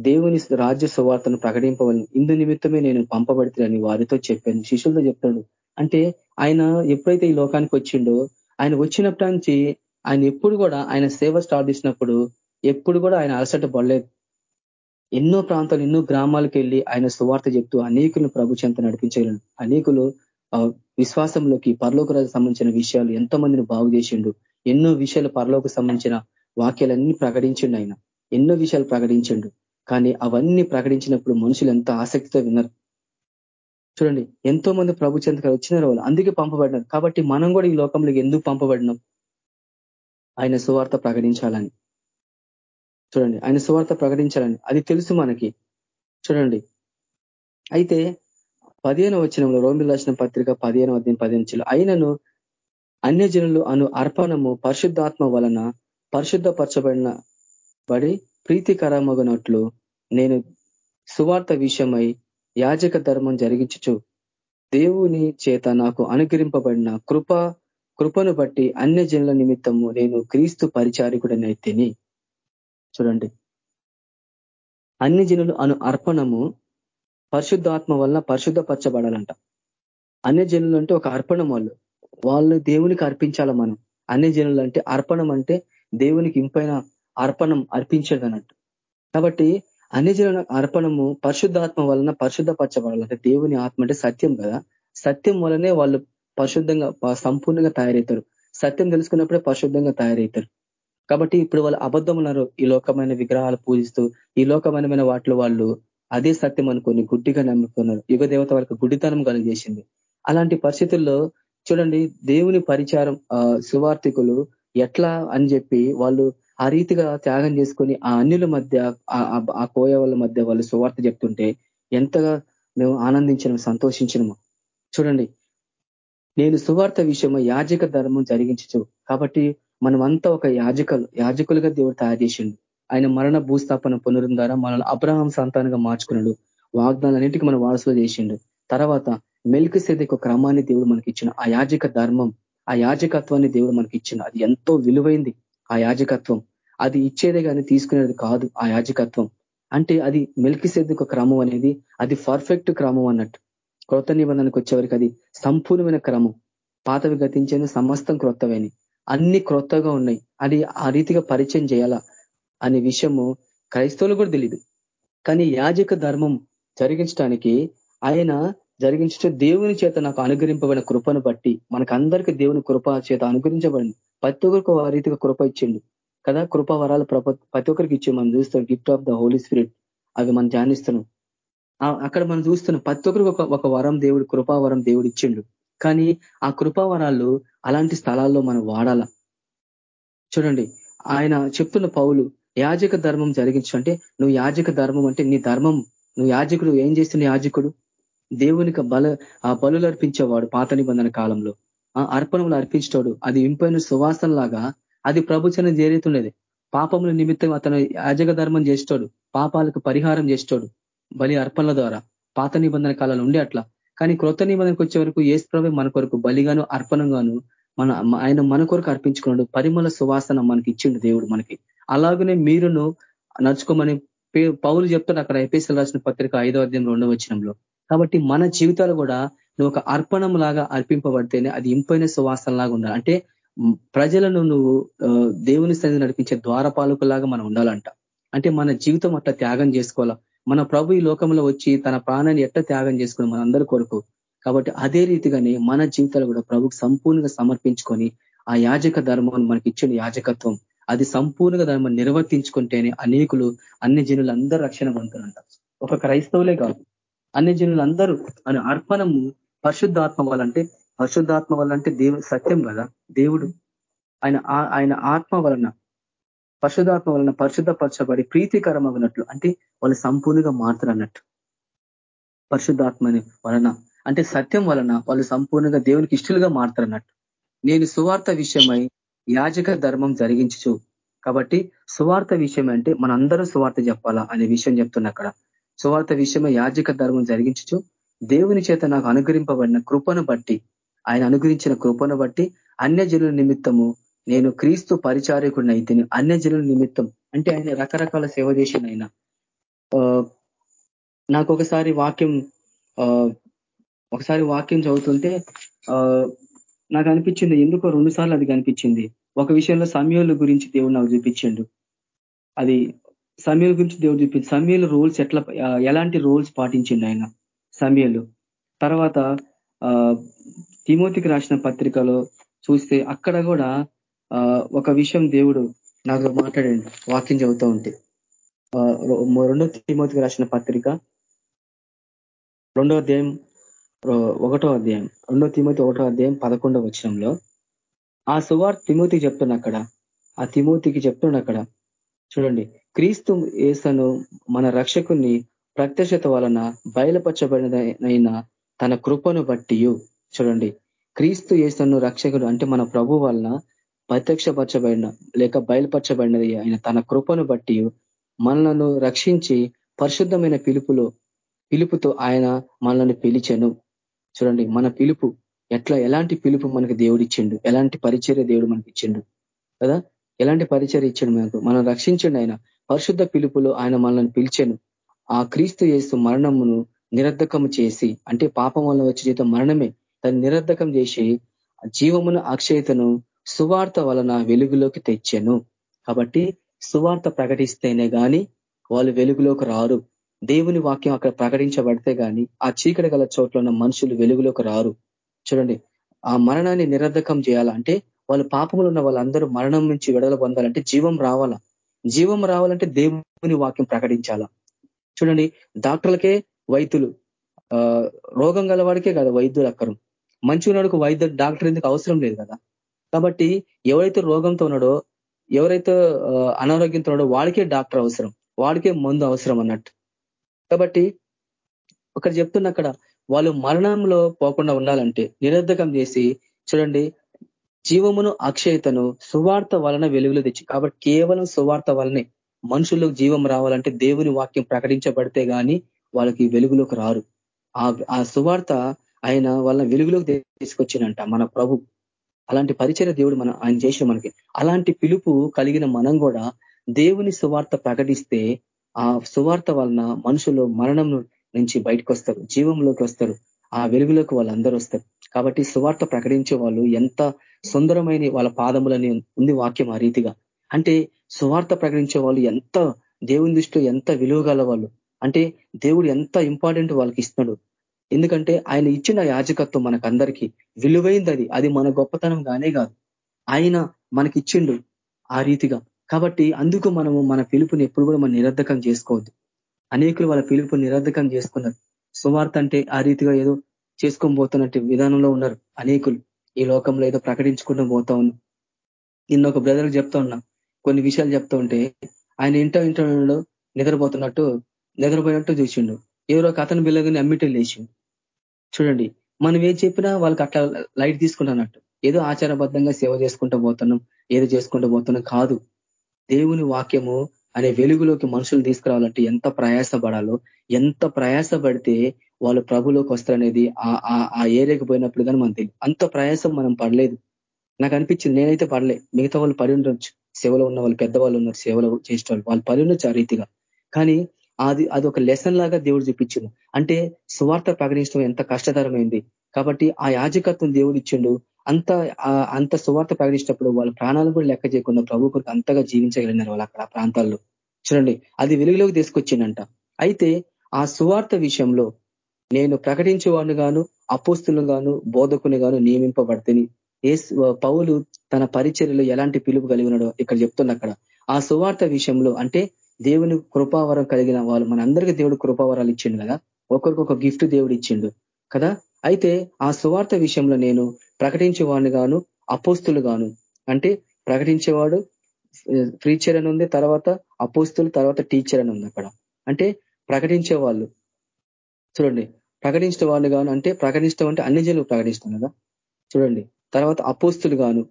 దేవుని రాజ్య సువార్తను ప్రకటింపవలను ఇందు నిమిత్తమే నేను పంపబడితే వారితో చెప్పాను. శిష్యులతో చెప్తాడు. అంటే ఆయన ఎప్పుడైతే ఈ లోకానికి వచ్చిండో ఆయన వచ్చినప్పటి నుంచి ఆయన ఎప్పుడు కూడా ఆయన సేవ స్టార్ట్ చేసినప్పుడు ఎప్పుడు కూడా ఆయన అలసట పడలేదు. ఎన్నో ప్రాంతాలు ఎన్నో గ్రామాలకు వెళ్ళి ఆయన సువార్త చెప్తూ అనేకులను ప్రభు చెంత నడిపించగలను అనేకులు విశ్వాసంలోకి పరలోకరాజు సంబంధించిన విషయాలు ఎంతో మందిని బాగు చేసిండు. ఎన్నో విషయాలు పరలోకి సంబంధించిన వాక్యాలన్నీ ప్రకటించిండు ఆయన. ఎన్నో విషయాలు ప్రకటించిండు. కానీ అవన్నీ ప్రకటించినప్పుడు మనుషులు ఎంత ఆసక్తితో విన్నారు. చూడండి ఎంతో మంది ప్రభు చెంతకు వచ్చినారు వాళ్ళు అందుకే పంపబడినారు. కాబట్టి మనం కూడా ఈ లోకంలోకి ఎందుకు పంపబడినాం? ఆయన సువార్త ప్రకటించాలని. చూడండి ఆయన సువార్త ప్రకటించాలని. అది తెలుసు మనకి. చూడండి అయితే పదిహేను వచ్చినంలో రోమిల్ రాసిన పత్రిక పదిహేను అధ్యయనం పదిహేను అయినను అన్యజనులు అను అర్పణము పరిశుద్ధాత్మ వలన పరిశుద్ధపరచబడిన బడి ప్రీతికరమగునట్లు నేను సువార్త విషయమై యాజక ధర్మం జరిగించచ్చు దేవుని చేత నాకు అనుగ్రహింపబడిన కృప కృపను బట్టి అన్య జనుల నిమిత్తము నేను క్రీస్తు పరిచారికుడనైతేని. చూడండి. అన్ని జనులు అను అర్పణము పరిశుద్ధాత్మ వల్ల పరిశుద్ధపరచబడాలంట. అన్య జనులు అంటే ఒక అర్పణం వాళ్ళు. వాళ్ళు దేవునికి అర్పించాల మనం. అన్ని జనులు అంటే అర్పణం అంటే దేవునికి ఇంపైన అర్పణం అర్పించదు అన్నట్టు కాబట్టి అన్ని అర్పణము పరిశుద్ధాత్మ వలన పరిశుద్ధపరచబడాలంటే దేవుని ఆత్మ అంటే సత్యం కదా. సత్యం వలనే వాళ్ళు పరిశుద్ధంగా సంపూర్ణంగా తయారవుతారు. సత్యం తెలుసుకున్నప్పుడే పరిశుద్ధంగా తయారవుతారు. కాబట్టి ఇప్పుడు వాళ్ళు అబద్ధం ఉన్నారు. ఈ లోకమైన విగ్రహాలు పూజిస్తూ ఈ లోకమైన వాటిలో వాళ్ళు అదే సత్యం అనుకొని గుడ్డిగా నమ్ముకున్నారు. యుగ దేవత వాళ్ళకి గుడ్డితనం కలిగేసింది అలాంటి పరిస్థితుల్లో చూడండి దేవుని పరిచారం సువార్థికులు ఎట్లా అని చెప్పి వాళ్ళు ఆ రీతిగా త్యాగం చేసుకొని ఆ అన్యుల మధ్య ఆ కోయ వాళ్ళ మధ్య వాళ్ళు సువార్త చెప్తుంటే ఎంతగా మేము ఆనందించడం సంతోషించను చూడండి నేను సువార్త విషయము యాజక ధర్మం జరిగించచ్చు కాబట్టి మనమంతా ఒక యాజకలు యాజకులుగా దేవుడు తయారు చేసిండు. ఆయన మరణ భూస్థాపన పునరుం ద్వారా మనల్ని అబ్రహాం సంతానంగా మార్చుకున్నాడు. వాగ్దానాలన్నింటికి మన వారసులు చేసిండు. తర్వాత మెల్కి సేదకు క్రమాన్ని దేవుడు మనకి ఇచ్చిన ఆ యాజక ధర్మం ఆ యాజకత్వాన్ని దేవుడు మనకి ఇచ్చిన అది ఎంతో విలువైంది. ఆ యాజకత్వం. అది ఇచ్చేదే కానీ తీసుకునేది కాదు ఆ యాజకత్వం. అంటే అది మెలికిసేది ఒక క్రమం అనేది అది పర్ఫెక్ట్ క్రమం అన్నట్టు. క్రొత్త నిబంధనకు వచ్చేవరకు అది సంపూర్ణమైన క్రమం. పాతవి గతించేది సమస్తం క్రొత్తవని అన్ని క్రొత్తగా ఉన్నాయి. అది ఆ రీతిగా పరిచయం చేయాలా అనే విషయము క్రైస్తవులు కూడా తెలియదు కానీ యాజక ధర్మం జరిగించడానికి ఆయన జరిగించే దేవుని చేత నాకు అనుగ్రహింపబడిన కృపను బట్టి మనకందరికీ దేవుని కృప చేత అనుగ్రహించబడింది ప్రతి ఒక్కరికి ఆ రీతిగా కృప ఇచ్చిండు. కదా? కృప వరాలు ప్రతి ఒక్కరికి ఇచ్చి మనం చూస్తాం gift of the holy spirit అవి మనం ధ్యానిస్తున్నాం. అక్కడ మనం చూస్తున్నాం ప్రతి ఒక్కరికి ఒక ఒక వరం దేవుడు కృపావరం దేవుడు ఇచ్చిండు. కానీ ఆ కృపావరాలు అలాంటి స్థలాల్లో మనం వాడాల. చూడండి ఆయన చెప్తున్న పౌలు యాజక ధర్మం జరిగించు అంటే నువ్వు యాజక ధర్మం అంటే నీ ధర్మం. నువ్వు యాజకుడు ఏం చేస్తున్న యాజకుడు? దేవునికి బల ఆ బలులు అర్పించేవాడు పాత నిబంధన కాలంలో. ఆ అర్పణములు అర్పించేవాడు అది ఇంపైన సువాసన లాగా అది ప్రభుత్వం చేరుతుండేది. పాపముల నిమిత్తం అతను యాజక ధర్మం చేస్తాడు. పాపాలకు పరిహారం చేస్తాడు. బలి అర్పణల ద్వారా. పాత నిబంధన కాలంలో ఉండే అట్లా. కానీ క్రొత్త నిబంధనకు వచ్చే వరకు ఏసుప్రభే మన కొరకు బలిగాను అర్పణంగాను మన ఆయన మన కొరకు అర్పించుకున్నాడు. పరిమళ సువాసన మనకి ఇచ్చిండు దేవుడు మనకి. అలాగనే మీరును నడుచుకోమని పౌలు చెప్తాడు అక్కడ ఎపిఎస్ఎల్ రాసిన పత్రిక ఐదో అధ్యాయం రెండో వచ్చినంలో కాబట్టి మన జీవితాలు కూడా నువ్వు ఒక అర్పణం లాగా అర్పింపబడితేనే అది ఇంపైన సువాసన లాగా ఉండాలి. అంటే ప్రజలను నువ్వు దేవుని సన్నిధి నడిపించే ద్వారపాలకులాగా మనం ఉండాలంట. అంటే మన జీవితం అట్లా త్యాగం చేసుకోవాలా? మన ప్రభు ఈ లోకంలో వచ్చి తన ప్రాణాన్ని ఎట్లా త్యాగం చేసుకుని మనందరి కొరకు? కాబట్టి అదే రీతిగానే మన జీవితాలు కూడా ప్రభుకు సంపూర్ణంగా సమర్పించుకొని ఆ యాజక ధర్మం మనకి ఇచ్చిన యాజకత్వం అది సంపూర్ణంగా ధర్మం నిర్వర్తించుకుంటేనే అనేకులు అన్ని జనులు అందరూ రక్షణ పొందుతారంట. ఒక క్రైస్తవులే కాదు. అన్ని జనులందరూ అని అర్పణము పరిశుద్ధాత్మ వలంటే పరిశుద్ధాత్మ వల్లంటే దేవుడు సత్యం కదా దేవుడు. ఆయన ఆయన ఆత్మ వలన పరిశుధాత్మ వలన పరిశుద్ధపరచబడి ప్రీతికరమగినట్లు అంటే వాళ్ళు సంపూర్ణంగా మారుతారు అన్నట్టు పరిశుద్ధాత్మని వలన అంటే సత్యం వలన వాళ్ళు సంపూర్ణంగా దేవునికి ఇష్టలుగా మారుతారు అన్నట్టు నేను సువార్త విషయమై యాజక ధర్మం జరిగించు కాబట్టి సువార్త విషయం అంటే మనందరూ సువార్త చెప్పాలా అనే విషయం చెప్తున్నా అక్కడ. సువార్త విషయమై యాజక ధర్మం జరిగించు దేవుని చేత నాకు అనుగ్రహింపబడిన కృపను బట్టి ఆయన అనుగ్రహించిన కృపను బట్టి అన్యజనుల నిమిత్తము నేను క్రీస్తు పరిచారకుడిని అయితే అన్యజనుల నిమిత్తం అంటే ఆయన రకరకాల సేవ చేసిన ఆయన నాకు ఒకసారి వాక్యం ఒకసారి వాక్యం చదువుతుంటే నాకు అనిపించింది ఎందుకో రెండు సార్లు అది కనిపించింది. ఒక విషయంలో సమయంలో గురించి దేవుడు నాకు చూపించిండు. అది సమయాల గురించి దేవుడు చూపించి సమయాల రూల్స్ ఎట్లా ఎలాంటి రూల్స్ పాటించిండు ఆయన? సమయాలు తర్వాత తిమోతికి రాసిన పత్రికలో చూస్తే అక్కడ కూడా ఒక విషయం దేవుడు నాకు మాట్లాడండి వాక్యం చదువుతూ ఉంటే. రెండో తిమోతికి రాసిన పత్రిక రెండో అధ్యాయం ఒకటో అధ్యాయం రెండో తిమోతి ఒకటో అధ్యాయం పదకొండవ వచనంలో ఆ సువార్ తిమోతికి చెప్తున్నా అక్కడ ఆ తిమోతికి చెప్తున్నా అక్కడ చూడండి క్రీస్తు ఏసను మన రక్షకుని ప్రత్యక్షత వలన బయలుపరచబడినైన తన కృపను బట్టి చూడండి క్రీస్తు ఏసను రక్షకుడు అంటే మన ప్రభు వలన ప్రత్యక్షపరచబడిన లేక బయలుపరచబడినది ఆయన తన కృపను బట్టి మనలను రక్షించి పరిశుద్ధమైన పిలుపులో పిలుపుతో ఆయన మనల్ని పిలిచెను. చూడండి మన పిలుపు ఎట్లా ఎలాంటి పిలుపు మనకు దేవుడు ఇచ్చిండు ఎలాంటి పరిచర్య దేవుడు మనకి ఇచ్చిండు కదా? ఎలాంటి పరిచర్య ఇచ్చిండు మనకు? మనం రక్షించండి ఆయన. పరిశుద్ధ పిలుపులో ఆయన మనల్ని పిలిచాను. ఆ క్రీస్తు చేస్తూ మరణమును నిరర్ధకము చేసి అంటే పాపం వల్ల వచ్చే జీతం మరణమే దాన్ని నిరర్ధకం చేసి జీవమును అక్షయతను సువార్త వలన వెలుగులోకి తెచ్చాను. కాబట్టి సువార్త ప్రకటిస్తేనే గాని వాళ్ళు వెలుగులోకి రారు. దేవుని వాక్యం అక్కడ ప్రకటించబడితే గాని ఆ చీకటి గల చోట్ల ఉన్న మనుషులు వెలుగులోకి రారు. చూడండి ఆ మరణాన్ని నిరర్ధకం చేయాలంటే వాళ్ళు పాపములు ఉన్న వాళ్ళందరూ మరణం నుంచి విడుదల పొందాలంటే జీవం రావాలా? జీవం రావాలంటే దేవుని వాక్యం ప్రకటించాలా? చూడండి డాక్టర్లకే వైద్యులు రోగం గలవాడికే కదా వైద్యులు అక్కరు. మంచి ఉన్నాడుకు వైద్య డాక్టర్ ఎందుకు అవసరం లేదు కదా? కాబట్టి ఎవరైతే రోగంతో ఉన్నాడో ఎవరైతే అనారోగ్యంతో ఉన్నాడో వాడికే డాక్టర్ అవసరం వాడికే మందు అవసరం అన్నట్టు. కాబట్టి ఒకటి చెప్తున్న అక్కడ వాళ్ళు మరణంలో పోకుండా ఉండాలంటే నిరర్ధకం చేసి చూడండి జీవమును అక్షయతను సువార్త వలన వెలుగులు తెచ్చి కాబట్టి కేవలం సువార్త వలనే మనుషులకు జీవం రావాలంటే దేవుని వాక్యం ప్రకటించబడితే గాని వాళ్ళకి వెలుగులోకి రారు. ఆ సువార్త ఆయన వాళ్ళ వెలుగులోకి తీసుకొచ్చిందంట మన ప్రభు. అలాంటి పరిచయ దేవుడు మన ఆయన చేసే మనకి. అలాంటి పిలుపు కలిగిన మనం కూడా దేవుని సువార్త ప్రకటిస్తే ఆ సువార్త వలన మనుషులు మరణం నుంచి బయటకు వస్తారు జీవంలోకి వస్తారు ఆ వెలుగులోకి వాళ్ళందరూ వస్తారు. కాబట్టి సువార్త ప్రకటించే వాళ్ళు ఎంత సుందరమైన వాళ్ళ పాదములని ఉంది వాక్యం ఆ రీతిగా. అంటే సువార్త ప్రకటించే వాళ్ళు ఎంత దేవుని దృష్టిలో ఎంత విలువ వాళ్ళు అంటే దేవుడు ఎంత ఇంపార్టెంట్ వాళ్ళకి ఇస్తున్నాడు. ఎందుకంటే ఆయన ఇచ్చిన యాజకత్వం మనకందరికీ విలువైంది అది అది మన గొప్పతనం గానే కాదు. ఆయన మనకిచ్చిండు ఆ రీతిగా. కాబట్టి అందుకు మనము మన పిలుపుని ఎప్పుడు కూడా మనం నిరర్ధకం చేసుకోవద్దు. అనేకులు వాళ్ళ పిలుపు నిరర్ధకం చేసుకున్నారు. సువార్త అంటే ఆ రీతిగా ఏదో చేసుకొని పోతున్నట్టు విధానంలో ఉన్నారు అనేకులు. ఈ లోకంలో ఏదో ప్రకటించుకుంటూ పోతా ఉన్నాం నిన్న ఒక బ్రదర్ చెప్తా ఉన్నా. కొన్ని విషయాలు చెప్తా ఉంటే ఆయన ఇంట ఇంటర్లో నిద్రపోతున్నట్టు నిద్రపోయినట్టు చూసిండు. ఎవరో కథను బిల్లగానే అమ్మిటే లేచిండు. చూడండి మనం ఏం చెప్పినా వాళ్ళకి అట్లా లైట్ తీసుకుంటున్నట్టు. ఏదో ఆచారబద్ధంగా సేవ చేసుకుంటూ పోతున్నాం ఏదో చేసుకుంటూ పోతున్నాం కాదు. దేవుని వాక్యము అనే వెలుగులోకి మనుషులు తీసుకురావాలంటే ఎంత ప్రయాసపడాలో ఎంత ప్రయాసపడితే వాళ్ళు ప్రభులోకి వస్తారనేది ఆ ఏరియాకి పోయినప్పుడు కానీ మనకు తెలియదు అంత ప్రయాసం మనం పడలేదు. నాకు అనిపించింది నేనైతే పడలే. మిగతా వాళ్ళు పడి ఉండొచ్చు. సేవలో ఉన్న వాళ్ళు పెద్దవాళ్ళు ఉన్నారు సేవలు చేసిన వాళ్ళు వాళ్ళు పడి ఉండొచ్చు ఆ రీతిగా. కానీ అది అది ఒక లెసన్ లాగా దేవుడు చూపించిండు. అంటే సువార్త ప్రకటించడం ఎంత కష్టతరమైంది. కాబట్టి ఆ యాజకత్వం దేవుడు ఇచ్చిండు. అంత అంత సువార్త ప్రకటించినప్పుడు వాళ్ళ ప్రాణాలు కూడా లెక్క చేయకుండా ప్రభు కొరకు అంతగా జీవించగలిగినారు వాళ్ళు అక్కడ ప్రాంతాల్లో. చూడండి అది వెలుగులోకి తీసుకొచ్చిందంట అయితే ఆ సువార్త విషయంలో నేను ప్రకటించేవాడిని గాను అపోస్తులు గాను బోధకుని గాను నియమింపబడితేని ఏ పౌలు తన పరిచర్యలో ఎలాంటి పిలుపు కలిగి ఉన్నాడో ఇక్కడ చెప్తున్న అక్కడ. ఆ సువార్త విషయంలో అంటే దేవుని కృపావరం కలిగిన వాళ్ళు మన అందరికీ దేవుడు కృపావరాలు ఇచ్చిండు కదా. ఒకరికొక గిఫ్ట్ దేవుడు ఇచ్చిండు కదా. అయితే ఆ సువార్త విషయంలో నేను ప్రకటించేవాడిని గాను అపోస్తులు గాను అంటే ప్రకటించేవాడు ప్రీచర్ అని ఉంది తర్వాత అపోస్తులు తర్వాత టీచర్ అని ఉంది అక్కడ. అంటే ప్రకటించే వాళ్ళు చూడండి. ప్రకటించిన వాళ్ళు గాను అంటే ప్రకటించడం అంటే అన్ని జనులు ప్రకటిస్తాం కదా చూడండి. తర్వాత అపోస్తులు గాను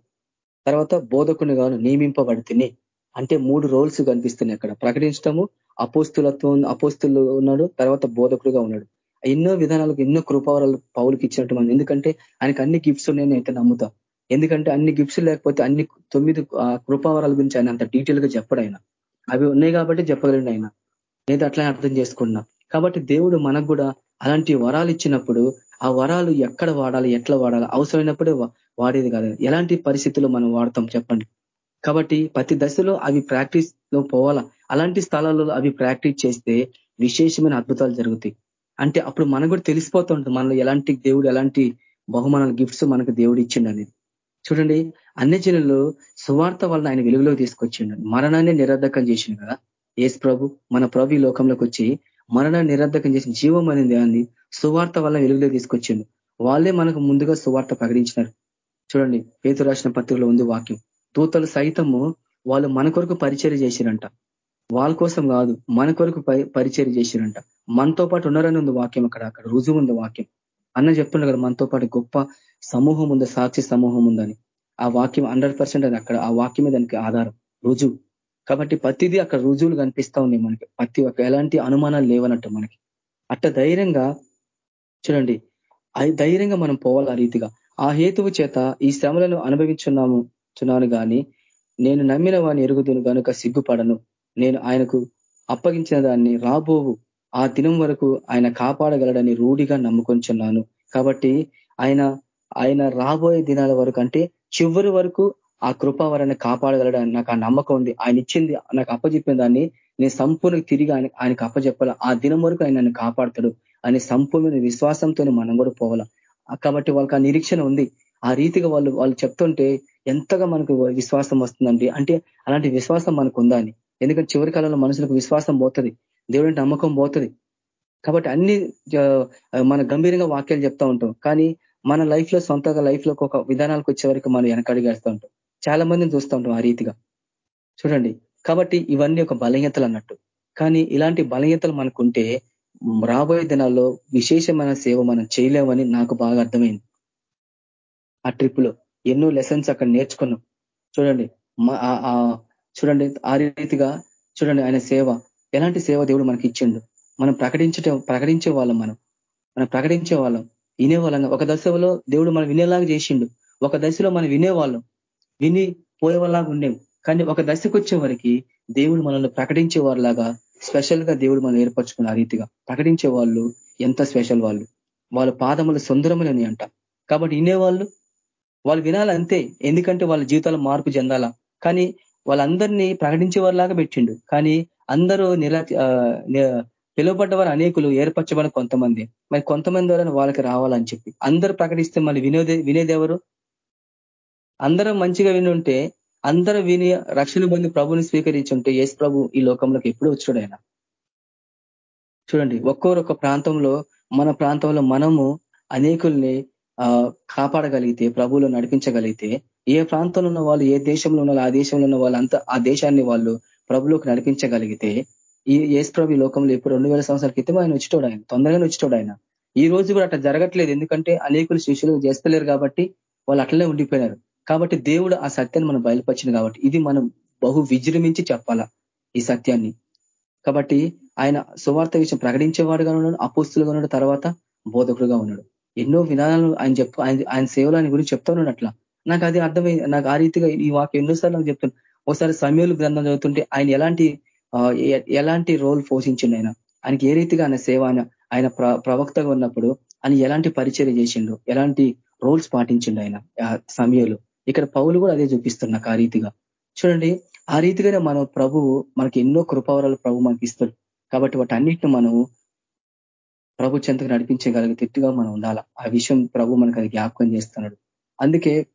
తర్వాత బోధకుని గాను నియమింపబడితేనే అంటే మూడు రోల్స్ కనిపిస్తున్నాయి అక్కడ. ప్రకటించడము అపోస్తులత్వం అపోస్తులు ఉన్నాడు తర్వాత బోధకుడుగా ఉన్నాడు. ఎన్నో విధానాలకు ఎన్నో కృపావరాలు పౌలకి ఇచ్చినట్టు మనం. ఎందుకంటే ఆయనకు అన్ని గిఫ్ట్స్ ఉన్నాయని అయితే నమ్ముతా. ఎందుకంటే అన్ని గిఫ్ట్స్ లేకపోతే అన్ని తొమ్మిది కృపావరాల గురించి ఆయన అంత డీటెయిల్గా చెప్పడు ఆయన. అవి ఉన్నాయి కాబట్టి చెప్పగలండి ఆయన. నేను అట్లా అర్థం చేసుకున్నా కాబట్టి దేవుడు మనకు కూడా అలాంటి వరాలు ఇచ్చినప్పుడు ఆ వరాలు ఎక్కడ వాడాలి ఎట్లా వాడాలి అవసరమైనప్పుడే వాడేది కాదు. ఎలాంటి పరిస్థితుల్లో మనం వాడతాం చెప్పండి? కాబట్టి ప్రతి దశలో అవి ప్రాక్టీస్లో పోవాలా? అలాంటి స్థలాల్లో అవి ప్రాక్టీస్ చేస్తే విశేషమైన అద్భుతాలు జరుగుతాయి. అంటే అప్పుడు మనకు కూడా తెలిసిపోతుంటుంది మనలో ఎలాంటి దేవుడు ఎలాంటి బహుమానాల గిఫ్ట్స్ మనకు దేవుడు ఇచ్చిండు అనేది. చూడండి అన్ని జనులు సువార్త వలన ఆయన వెలుగులోకి తీసుకొచ్చిండు. మరణాన్ని నిరర్ధకం చేసిండు కదా. ఏసు ప్రభు మన ప్రభు ఈ లోకంలోకి వచ్చి మరణాన్ని నిరర్ధకం చేసిన జీవం అనే దాన్ని సువార్త వల్ల వెలుగులో తీసుకొచ్చిండు. వాళ్ళే మనకు ముందుగా సువార్త ప్రకటించినారు. చూడండి పేతు రాసిన పత్రికలో ఉంది వాక్యం. దూతలు సైతము వాళ్ళు మన కొరకు పరిచయం చేసిరంట. వాళ్ళ కోసం కాదు మన కొరకు పరిచయం చేసిరంట. మనతో పాటు ఉన్నారని ఉంది వాక్యం అక్కడ. అక్కడ రుజువు ఉంది వాక్యం. అన్న చెప్తుండే కదా మనతో పాటు గొప్ప సమూహం ఉంది సాక్షి సమూహం ఉందని. ఆ వాక్యం హండ్రెడ్ పర్సెంట్ అది అక్కడ ఆ వాక్యమే దానికి ఆధారం. రుజువు. కాబట్టి ప్రతిదీ అక్కడ రుజువులు కనిపిస్తా ఉన్నాయి మనకి. ప్రతి ఒక్క ఎలాంటి అనుమానాలు లేవనట్టు మనకి. అట్ట ధైర్యంగా చూడండి. ధైర్యంగా మనం పోవాలి ఆ రీతిగా. ఆ హేతువు చేత ఈ శ్రమలను అనుభవించున్నాము చున్నాను కానీ నేను నమ్మిన వాడిని ఎరుగుదును కనుక సిగ్గుపడను. నేను ఆయనకు అప్పగించిన దాన్ని రాబోవు. ఆ దినం వరకు ఆయన కాపాడగలడని రూఢిగా నమ్ముకొంచున్నాను. కాబట్టి ఆయన ఆయన రాబోయే దినాల వరకు అంటే చివరి వరకు ఆ కృప వారిని కాపాడగలడని నాకు ఆ నమ్మకం ఉంది. ఆయన ఇచ్చింది నాకు అప్పచెప్పిన దాన్ని నేను సంపూర్ణ తిరిగి ఆయన ఆయనకు అప్పచెప్పాల ఆ దినం వరకు ఆయన నన్ను కాపాడతాడు అనే సంపూర్ణ విశ్వాసంతో మనం కూడా పోవాలా? కాబట్టి వాళ్ళకి ఆ నిరీక్షణ ఉంది. ఆ రీతిగా వాళ్ళు వాళ్ళు చెప్తుంటే ఎంతగా మనకు విశ్వాసం వస్తుందండి. అంటే అలాంటి విశ్వాసం మనకు ఉందా అని. ఎందుకంటే చివరి కాలంలో మనుషులకు విశ్వాసం పోతుంది. దేవుడి నమ్మకం పోతుంది. కాబట్టి అన్ని మన గంభీరంగా వాక్యాలు చెప్తా ఉంటాం. కానీ మన లైఫ్లో సొంతగా లైఫ్లో ఒక విధానాలకు వచ్చే వరకు మనం వెనకడిగేస్తూ ఉంటాం. చాలా మందిని చూస్తూ ఉంటాం ఆ రీతిగా. చూడండి. కాబట్టి ఇవన్నీ ఒక బలహీనతలు అన్నట్టు. కానీ ఇలాంటి బలహీనతలు మనకుంటే రాబోయే దినాల్లో విశేషమైన సేవ మనం చేయలేమని నాకు బాగా అర్థమైంది. ఆ ట్రిప్లో ఎన్నో లెసన్స్ అక్కడ నేర్చుకున్నాం. చూడండి. చూడండి. ఆ రీతిగా చూడండి ఆయన సేవ. ఎలాంటి సేవ దేవుడు మనకి ఇచ్చిండు? మనం ప్రకటించటం ప్రకటించే వాళ్ళం మనం. మనం ప్రకటించే వాళ్ళం. వినేవాళ్ళం. ఒక దశలో దేవుడు మనం వినేలాగా చేసిండు. ఒక దశలో మనం వినేవాళ్ళం. విని పోయేవాళ్ళగా ఉండేవి కానీ ఒక దశకు వచ్చే దేవుడు మనల్ని ప్రకటించే వారిలాగా స్పెషల్గా దేవుడు మనం ఏర్పరచుకున్న రీతిగా ప్రకటించే వాళ్ళు ఎంత స్పెషల్ వాళ్ళు? వాళ్ళ పాదములు సుందరములని అంట. కాబట్టి వినేవాళ్ళు వాళ్ళు వినాలంతే ఎందుకంటే వాళ్ళ జీవితాలు మార్పు చెందాలా? కానీ వాళ్ళందరినీ ప్రకటించే వారిలాగా పెట్టిండు. కానీ అందరూ నిరా పిలువబడ్డవారు అనేకులు ఏర్పరచబడిన కొంతమంది. మరి కొంతమంది ద్వారా వాళ్ళకి రావాలని చెప్పి అందరూ ప్రకటిస్తే మళ్ళీ వినోదే వినేదెవరు అందరం మంచిగా విని ఉంటే అందరూ విని రక్షణ పొంది ప్రభుని స్వీకరించుంటే యేసు ప్రభు ఈ లోకంలోకి ఎప్పుడు వచ్చాడు ఆయన. చూడండి ఒక్కొరొక ప్రాంతంలో మన ప్రాంతంలో మనము అనేకుల్ని కాపాడగలిగితే ప్రభువులు నడిపించగలిగితే ఏ ప్రాంతంలో ఉన్న వాళ్ళు ఏ దేశంలో ఉన్న ఆ దేశంలో ఉన్న వాళ్ళంతా ఆ దేశాన్ని వాళ్ళు ప్రభులోకి నడిపించగలిగితే ఈ ఏసు ప్రభు లోకంలో ఇప్పుడు రెండు వేల సంవత్సరాల క్రితం ఆయన వచ్చిటోడు ఆయన తొందరగానే వచ్చిటోడు ఆయన. ఈ రోజు కూడా అట్లా జరగట్లేదు. ఎందుకంటే అనేకులు శిష్యులు చేస్తలేరు కాబట్టి వాళ్ళు అట్లనే ఉండిపోయినారు. కాబట్టి దేవుడు ఆ సత్యాన్ని మనం బయలుపరిచింది కాబట్టి ఇది మనం బహు విజృంభించి చెప్పాలా ఈ సత్యాన్ని. కాబట్టి ఆయన సువార్త విషయం ప్రకటించేవాడుగా ఉన్నాడు అపోస్తులుగా ఉన్నాడు తర్వాత బోధకుడుగా ఉన్నాడు. ఎన్నో విధానాలు ఆయన చెప్ ఆయన ఆయన సేవలు ఆయన గురించి చెప్తా ఉన్నాడు అట్లా. నాకు అది అర్థమై నాకు ఆ రీతిగా ఈ వాక్యం ఎన్నోసార్లు నాకు చెప్తాను ఒకసారి సమయంలో గ్రంథం చదువుతుంటే ఆయన ఎలాంటి ఎలాంటి రోల్ పోషించిండు ఆయన? ఆయనకి ఏ రీతిగా ఆయన సేవ ఆయన ప్రవక్తగా ఉన్నప్పుడు ఆయన ఎలాంటి పరిచయం చేసిండు? ఎలాంటి రోల్స్ పాటించిండు ఆయన సమయంలో? ఇక్కడ పౌలు కూడా అదే చూపిస్తున్నా ఆ రీతిగా. చూడండి ఆ రీతిగానే మనం ప్రభువు మనకి ఎన్నో కృపావరాలు ప్రభు మనకి ఇస్తాడు. కాబట్టి వాటి అన్నిటిని మనం ప్రభు చెంతకు నడిపించగలిగేటట్టుగా మనం ఉండాలి? ఆ విషయం ప్రభు మనకు అది జ్ఞాపకం చేస్తున్నాడు. అందుకే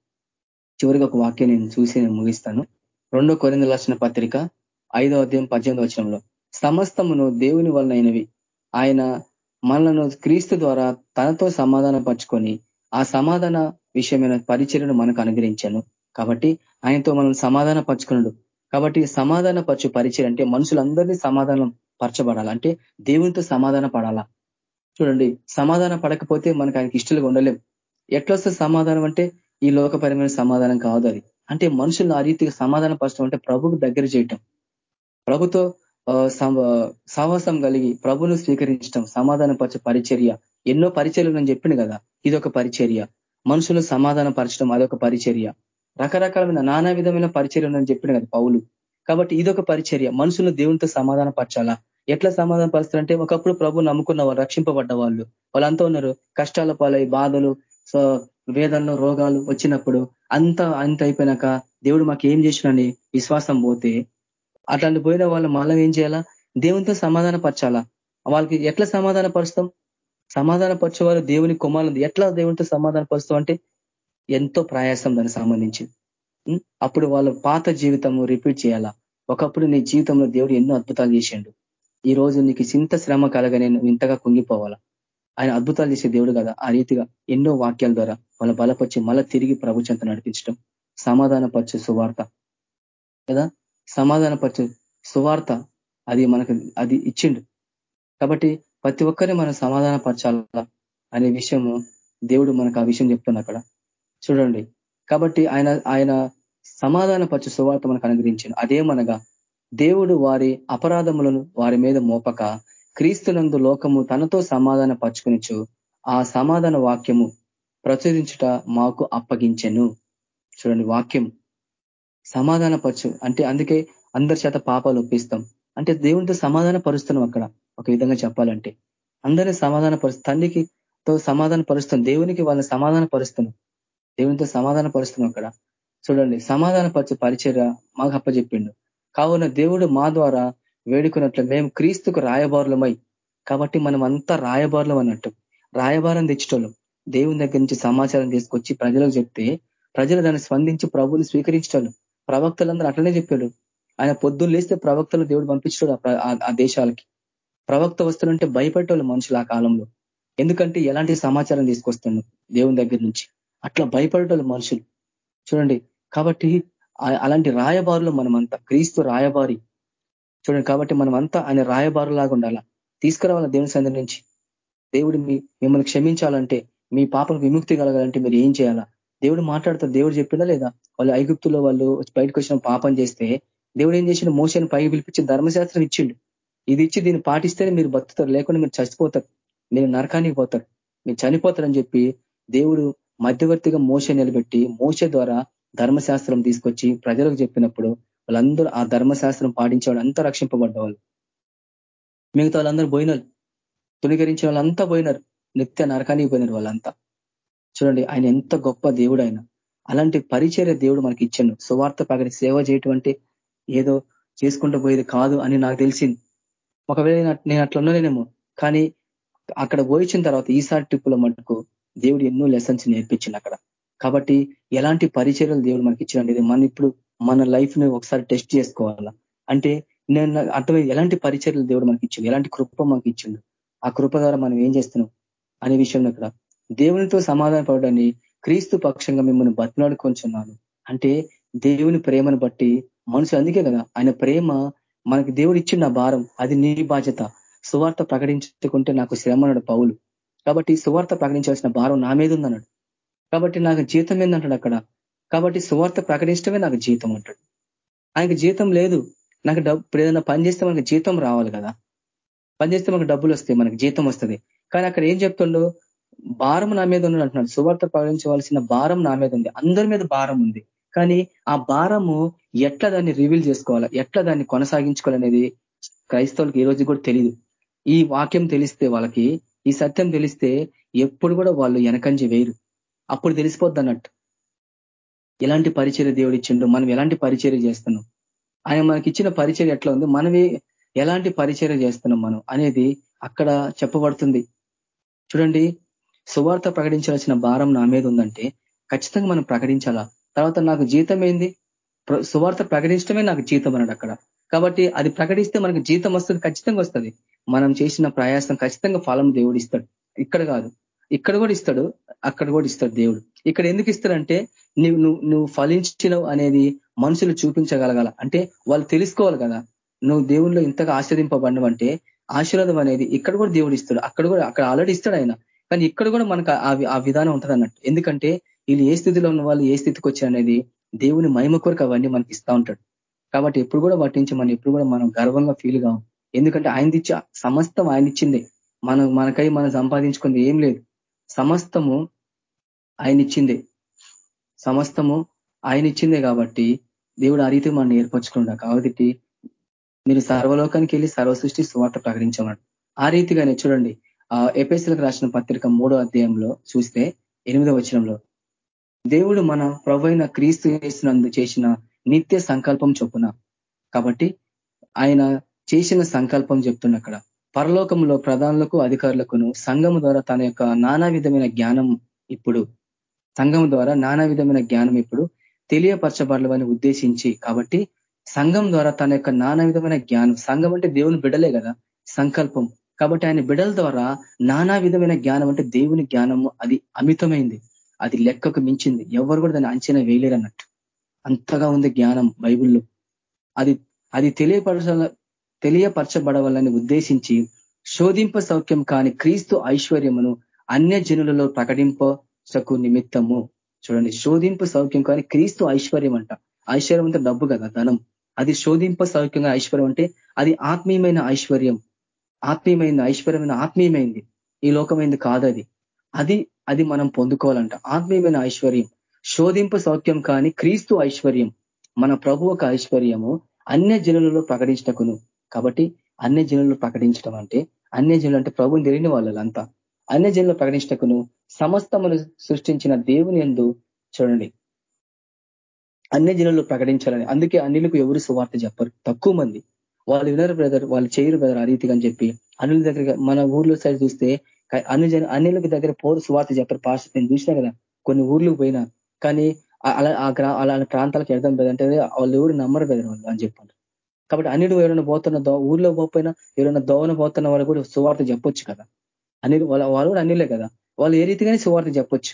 చివరిగా ఒక వాక్యం నేను చూసి నేను ముగిస్తాను. రెండో కొరింద లక్షణ పత్రిక ఐదో అధ్యాయం పద్దెనిమిది వచనంలో సమస్తమును దేవుని వలనైనవి. ఆయన మనలను క్రీస్తు ద్వారా తనతో సమాధానం పరుచుకొని ఆ సమాధాన విషయమైన పరిచయను మనకు అనుగ్రహించాను. కాబట్టి ఆయనతో మనం సమాధాన పరచుకున్నాడు కాబట్టి సమాధాన పరచు పరిచయం అంటే మనుషులందరినీ సమాధానం పరచబడాలా? అంటే దేవునితో సమాధాన పడాలా చూడండి సమాధాన పడకపోతే మనకు ఆయనకి ఇష్టలుగా ఉండలేం. ఎట్లొస్తే సమాధానం అంటే ఈ లోకపరమైన సమాధానం కాదు అది. అంటే మనుషులను ఆ రీతిగా సమాధాన పరచడం అంటే ప్రభుకు దగ్గర చేయటం. ప్రభుతో సహవాసం కలిగి ప్రభును స్వీకరించడం సమాధాన పరచ పరిచర్య. ఎన్నో పరిచర్యలు నేను చెప్పింది కదా ఇదొక పరిచర్య. మనుషులు సమాధాన పరచడం అదొక పరిచర్య. రకరకాలమైన నానా విధమైన పరిచర్య అని చెప్పిన కదా పౌలు. కాబట్టి ఇదొక పరిచర్య. మనుషులు దేవునితో సమాధాన పరచాలా ఎట్లా సమాధాన పరుస్తారంటే ఒకప్పుడు ప్రభు నమ్ముకున్న వాళ్ళు రక్షింపబడ్డ వాళ్ళు. వాళ్ళంతా ఉన్నారు. కష్టాల పాలై బాధలు వేదనలు రోగాలు వచ్చినప్పుడు అంత అంత అయిపోయినాక దేవుడు మాకు ఏం చేసినని విశ్వాసం పోతే. అట్లాంటి పోయిన వాళ్ళు మళ్ళీ ఏం చేయాలా? దేవునితో సమాధాన పరచాలా వాళ్ళకి ఎట్లా సమాధాన పరుస్తాం సమాధాన పరచేవారు దేవుని కుమారులు ఎట్లా దేవునితో సమాధాన పరుస్తాం అంటే ఎంతో ప్రయాసం దానికి సంబంధించి అప్పుడు వాళ్ళ పాత జీవితము రిపీట్ చేయాలా? ఒకప్పుడు నీ జీవితంలో దేవుడు ఎన్నో అద్భుతాలు చేసిండు. ఈ రోజు నీకు చింత శ్రమ కలగా నేను ఇంతగా కుంగిపోవాలా? ఆయన అద్భుతాలు చేసే దేవుడు కదా. ఆ రీతిగా ఎన్నో వాక్యాల ద్వారా వాళ్ళ బలపరిచి మళ్ళా తిరిగి ప్రభుత్వంతో నడిపించడం సమాధానపరచు సువార్త. కదా? సమాధానపరచు సువార్త అది మనకు అది ఇచ్చిండు. కాబట్టి ప్రతి ఒక్కరిని మనం సమాధాన పరచాల అనే విషయము దేవుడు మనకు ఆ విషయం చెప్తున్నా అక్కడ. చూడండి. కాబట్టి ఆయన ఆయన సమాధాన పరచు సువార్త మనకు అనుగ్రహించింది అదేమనగా దేవుడు వారి అపరాధములను వారి మీద మోపక క్రీస్తునందు లోకము తనతో సమాధాన పరుచుకునిచు ఆ సమాధాన వాక్యము ప్రచురించుట మాకు అప్పగించెను. చూడండి వాక్యం. సమాధాన పరచు అంటే అందుకే అందరి చేత పాపాలు ఒప్పిస్తాం. అంటే దేవునితో సమాధాన పరుస్తున్నాం అక్కడ. ఒక విధంగా చెప్పాలంటే. అందరినీ సమాధాన పరుస్తు తండ్రికి తో సమాధాన పరుస్తుంది దేవునికి వాళ్ళని సమాధాన పరుస్తున్నాం దేవునితో సమాధాన పరుస్తున్నాం అక్కడ. చూడండి సమాధాన పరిచ పరిచర్య మాకు అప్పచెప్పిండు కావున దేవుడు మా ద్వారా వేడుకున్నట్లు మేము క్రీస్తుకు రాయబారులమై కాబట్టి మనం అంతా రాయబారులం అన్నట్టు. రాయబారం తెచ్చేటోళ్ళం. దేవుని దగ్గర నుంచి సమాచారం తీసుకొచ్చి ప్రజలకు చెప్తే ప్రజలు దాన్ని స్పందించి ప్రభుని స్వీకరించడం ప్రవక్తలందరూ అట్లనే చెప్పాడు ఆయన పొద్దున్న లేస్తే ప్రవక్తలు దేవుడు పంపించాడు ఆ దేశాలకి. ప్రవక్త వస్తున్నంటే భయపడేవాళ్ళు మనుషులు ఆ కాలంలో. ఎందుకంటే ఎలాంటి సమాచారం తీసుకొస్తున్నాం దేవుని దగ్గర నుంచి? అట్లా భయపడేటోళ్ళు మనుషులు. చూడండి కాబట్టి అలాంటి రాయబారులు మనమంతా క్రీస్తు రాయబారి. చూడండి కాబట్టి మనమంతా ఆయన రాయబారులాగా ఉండాలా? తీసుకురావాలా దేవుని సంధి నుంచి? దేవుడు మీ మిమ్మల్ని క్షమించాలంటే మీ పాపకు విముక్తి కలగాలంటే మీరు ఏం చేయాలా? దేవుడు మాట్లాడతారు దేవుడు చెప్పిందా లేదా? వాళ్ళు ఐగుప్తులో వాళ్ళు బయటకు వచ్చిన పాపం చేస్తే దేవుడు ఏం చేసిండు? మోసని పైకి పిలిపించి ధర్మశాస్త్రం ఇచ్చిండు. ఇది ఇచ్చి దీన్ని పాటిస్తేనే మీరు బతుకుతారు. లేకుండా మీరు చచ్చిపోతారు. మీరు నరకానికి పోతారు. మీరు చనిపోతారని చెప్పి దేవుడు మధ్యవర్తిగా మోస నిలబెట్టి మోస ద్వారా ధర్మశాస్త్రం తీసుకొచ్చి ప్రజలకు చెప్పినప్పుడు వాళ్ళందరూ ఆ ధర్మశాస్త్రం పాటించేవాడు అంతా రక్షింపబడ్డవాళ్ళు. మిగతా వాళ్ళందరూ పోయినారు తుణీకరించే వాళ్ళంతా పోయినారు. నిత్య నరకానికి పోయినారు వాళ్ళంతా. చూడండి ఆయన ఎంత గొప్ప దేవుడు ఆయన. అలాంటి పరిచర్య దేవుడు మనకి ఇచ్చాను సువార్త పగని సేవ చేయటం అంటే ఏదో చేసుకుంటూ పోయేది కాదు అని నాకు తెలిసింది. ఒకవేళ నేను అట్లా ఉండలేనేమో. కానీ అక్కడ పోయించిన తర్వాత ఈసారి ట్రిప్పుల మటుకు దేవుడు ఎన్నో లెసన్స్ నేర్పించింది అక్కడ. కాబట్టి ఎలాంటి పరిచర్యలు దేవుడు మనకి ఇచ్చాడు మన ఇప్పుడు మన లైఫ్ని ఒకసారి టెస్ట్ చేసుకోవాలా. అంటే నేను అర్థమైంది ఎలాంటి పరిచర్యలు దేవుడు మనకి ఇచ్చిండు? ఎలాంటి కృప మనకి ఇచ్చిండు? ఆ కృప ద్వారా మనం ఏం చేస్తున్నాం అనే విషయంలో ఇక్కడ. దేవునితో సమాధాన పడడాన్ని క్రీస్తు పక్షంగా మిమ్మల్ని బతిలాడుకొంచున్నాను అంటే దేవుని ప్రేమను బట్టి మనుషులు అందుకే కదా ఆయన ప్రేమ మనకి దేవుడు ఇచ్చిన భారం అది నీ బాధ్యత. సువార్త ప్రకటించుకుంటే నాకు శ్రమన్నాడు పౌలు. కాబట్టి సువార్త ప్రకటించాల్సిన భారం నా మీద ఉందన్నాడు. కాబట్టి నాకు జీతం ఏందంటాడు అక్కడ? కాబట్టి సువార్త ప్రకటించడమే నాకు జీతం అంటాడు. ఆయనకి జీతం లేదు. నాకు డబ్బు ఏదైనా పని చేస్తే మనకి జీతం రావాలి కదా. పని చేస్తే మనకు డబ్బులు వస్తాయి మనకి జీతం వస్తుంది. కానీ అక్కడ ఏం చెప్తుండో? భారం నా మీద ఉన్నాడు అంటున్నాడు. సువార్త ప్రకటించవలసిన భారం నా మీద ఉంది. అందరి మీద భారం ఉంది. కానీ ఆ భారము ఎట్లా దాన్ని రివీల్ చేసుకోవాలా? ఎట్లా దాన్ని కొనసాగించుకోవాలనేది క్రైస్తవులకు ఈ రోజు కూడా తెలియదు ఈ వాక్యం తెలిస్తే వాళ్ళకి ఈ సత్యం తెలిస్తే ఎప్పుడు కూడా వాళ్ళు వెనకంజి వేయరు. అప్పుడు తెలిసిపోద్ది అన్నట్టు. ఎలాంటి పరిచర్య దేవుడు ఇచ్చిండు? మనం ఎలాంటి పరిచర్య చేస్తున్నాం? ఆయన మనకి ఇచ్చిన పరిచర్య ఎట్లా ఉంది? మనమే ఎలాంటి పరిచర్య చేస్తున్నాం మనం అనేది అక్కడ చెప్పబడుతుంది. చూడండి సువార్త ప్రకటించాల్సిన భారం నా మీద ఉందంటే ఖచ్చితంగా మనం ప్రకటించాలా? తర్వాత నాకు జీతం ఏంది? సువార్త ప్రకటించడమే నాకు జీతం అన్నాడు అక్కడ. కాబట్టి అది ప్రకటిస్తే మనకు జీతం వస్తుంది ఖచ్చితంగా వస్తుంది. మనం చేసిన ప్రయాసం ఖచ్చితంగా ఫలం దేవుడు ఇస్తాడు. ఇక్కడ కాదు. ఇక్కడ కూడా ఇస్తాడు అక్కడ కూడా ఇస్తాడు దేవుడు. ఇక్కడ ఎందుకు ఇస్తాడంటే నువ్వు నువ్వు నువ్వు ఫలించినవు అనేది మనుషులు చూపించగలగాల. అంటే వాళ్ళు తెలుసుకోవాలి కదా. నువ్వు దేవుళ్ళు ఇంతగా ఆశ్రదింపబడినవంటే ఆశీర్వాదం అనేది ఇక్కడ కూడా దేవుడు ఇస్తాడు. అక్కడ కూడా అక్కడ ఆల్రెడీ ఇస్తాడు ఆయన. కానీ ఇక్కడ కూడా మనకు ఆ విధానం ఉంటుంది అన్నట్టు ఎందుకంటే వీళ్ళు ఏ స్థితిలో ఉన్న వాళ్ళు ఏ స్థితికి వచ్చారు అనేది దేవుని మహిమ కొరకు అవన్నీ మనకి ఇస్తా ఉంటాడు. కాబట్టి ఎప్పుడు కూడా వాటి నుంచి మనం ఎప్పుడు కూడా మనం గర్వంగా ఫీల్ కావు ఎందుకంటే ఆయన ఇచ్చి సమస్తం ఆయన ఇచ్చిందే. మనం మనకై మనం సంపాదించుకుంది ఏం లేదు. సమస్తము ఆయన ఇచ్చిందే. సమస్తము ఆయన ఇచ్చిందే కాబట్టి దేవుడు ఆ రీతి మనం ఏర్పరచుకుండా కాబట్టి మీరు సర్వలోకానికి వెళ్ళి సర్వ సృష్టి స్వార్థ ప్రకటించమన్నాడు. ఆ రీతిగానే చూడండి. ఆ రాసిన పత్రిక మూడో అధ్యాయంలో చూస్తే ఎనిమిదో వచనంలో దేవుడు మన ప్రభైన క్రీస్తు చేసినందు చేసిన నిత్య సంకల్పం చొప్పున. కాబట్టి ఆయన చేసిన సంకల్పం చెప్తున్న అక్కడ. పరలోకంలో ప్రధానులకు అధికారులకును సంఘం ద్వారా తన యొక్క నానా విధమైన జ్ఞానం ఇప్పుడు. సంఘం ద్వారా నానా విధమైన జ్ఞానం ఇప్పుడు తెలియపరచబడవని ఉద్దేశించి కాబట్టి సంఘం ద్వారా తన యొక్క నానా విధమైన జ్ఞానం సంఘం అంటే దేవుని బిడలే కదా సంకల్పం. కాబట్టి ఆయన బిడల ద్వారా నానా విధమైన జ్ఞానం అంటే దేవుని జ్ఞానము అది అమితమైంది. అది లెక్కకు మించింది. ఎవరు కూడా దాన్ని అంచనా వేయలేరు అన్నట్టు అంతగా ఉంది జ్ఞానం బైబుల్లో. అది అది తెలియపరచ తెలియపరచబడవాలని ఉద్దేశించి శోధింప సౌఖ్యం కాని క్రీస్తు ఐశ్వర్యమును అన్య జనులలో ప్రకటింపకు నిమిత్తము. చూడండి శోధింపు సౌఖ్యం కానీ క్రీస్తు ఐశ్వర్యం అంట ఐశ్వర్యం అంటే డబ్బు కదా ధనం. అది శోధింప సౌఖ్యంగా ఐశ్వర్యం అంటే అది ఆత్మీయమైన ఐశ్వర్యం. ఆత్మీయమైన ఐశ్వర్యమైన ఆత్మీయమైంది. ఈ లోకమైంది కాదు అది. అది అది మనం పొందుకోవాలంట. ఆత్మీయమైన ఐశ్వర్యం శోధింపు సౌఖ్యం కానీ క్రీస్తు ఐశ్వర్యం మన ప్రభు ఒక ఐశ్వర్యము అన్య జనులలో ప్రకటించటకును. కాబట్టి అన్య జనులు ప్రకటించడం అంటే అన్య జనులు అంటే ప్రభుని తెలియని వాళ్ళంతా అన్య జనులు ప్రకటించటకును సమస్తమును సృష్టించిన దేవుని ఎందు చూడండి. అన్య జనులు ప్రకటించాలని. అందుకే అన్నిలకు ఎవరు సువార్త చెప్పరు. తక్కువ మంది. వాళ్ళు వినరు బ్రదర్ వాళ్ళు చేయరు బ్రదర్ ఆ రీతిగా అని చెప్పి. అన్నిల దగ్గర మన ఊర్లో సైడ్ చూస్తే అన్ని జన అన్నిలకి దగ్గర పోరు సువార్త చెప్పారు పాస్టర్ నేను చూసినా కదా కొన్ని ఊర్లకు పోయినా. కానీ అలా ఆ గ్రా అలాంటి ప్రాంతాలకు వెళ్దాం బ్రదంటే వాళ్ళు ఎవరు నమ్మరు బ్రదర్ వాళ్ళు అని చెప్పారు కాబట్టి అన్నిటి ఎవరైనా పోతున్న ఊర్లో పోకపోయినా ఎవరైనా దోవన పోతున్న వాళ్ళు కూడా సువార్త చెప్పొచ్చు కదా. అన్ని వాళ్ళు కూడా అన్నిలే కదా. వాళ్ళు ఏ రీతిగానే సువార్త చెప్పొచ్చు.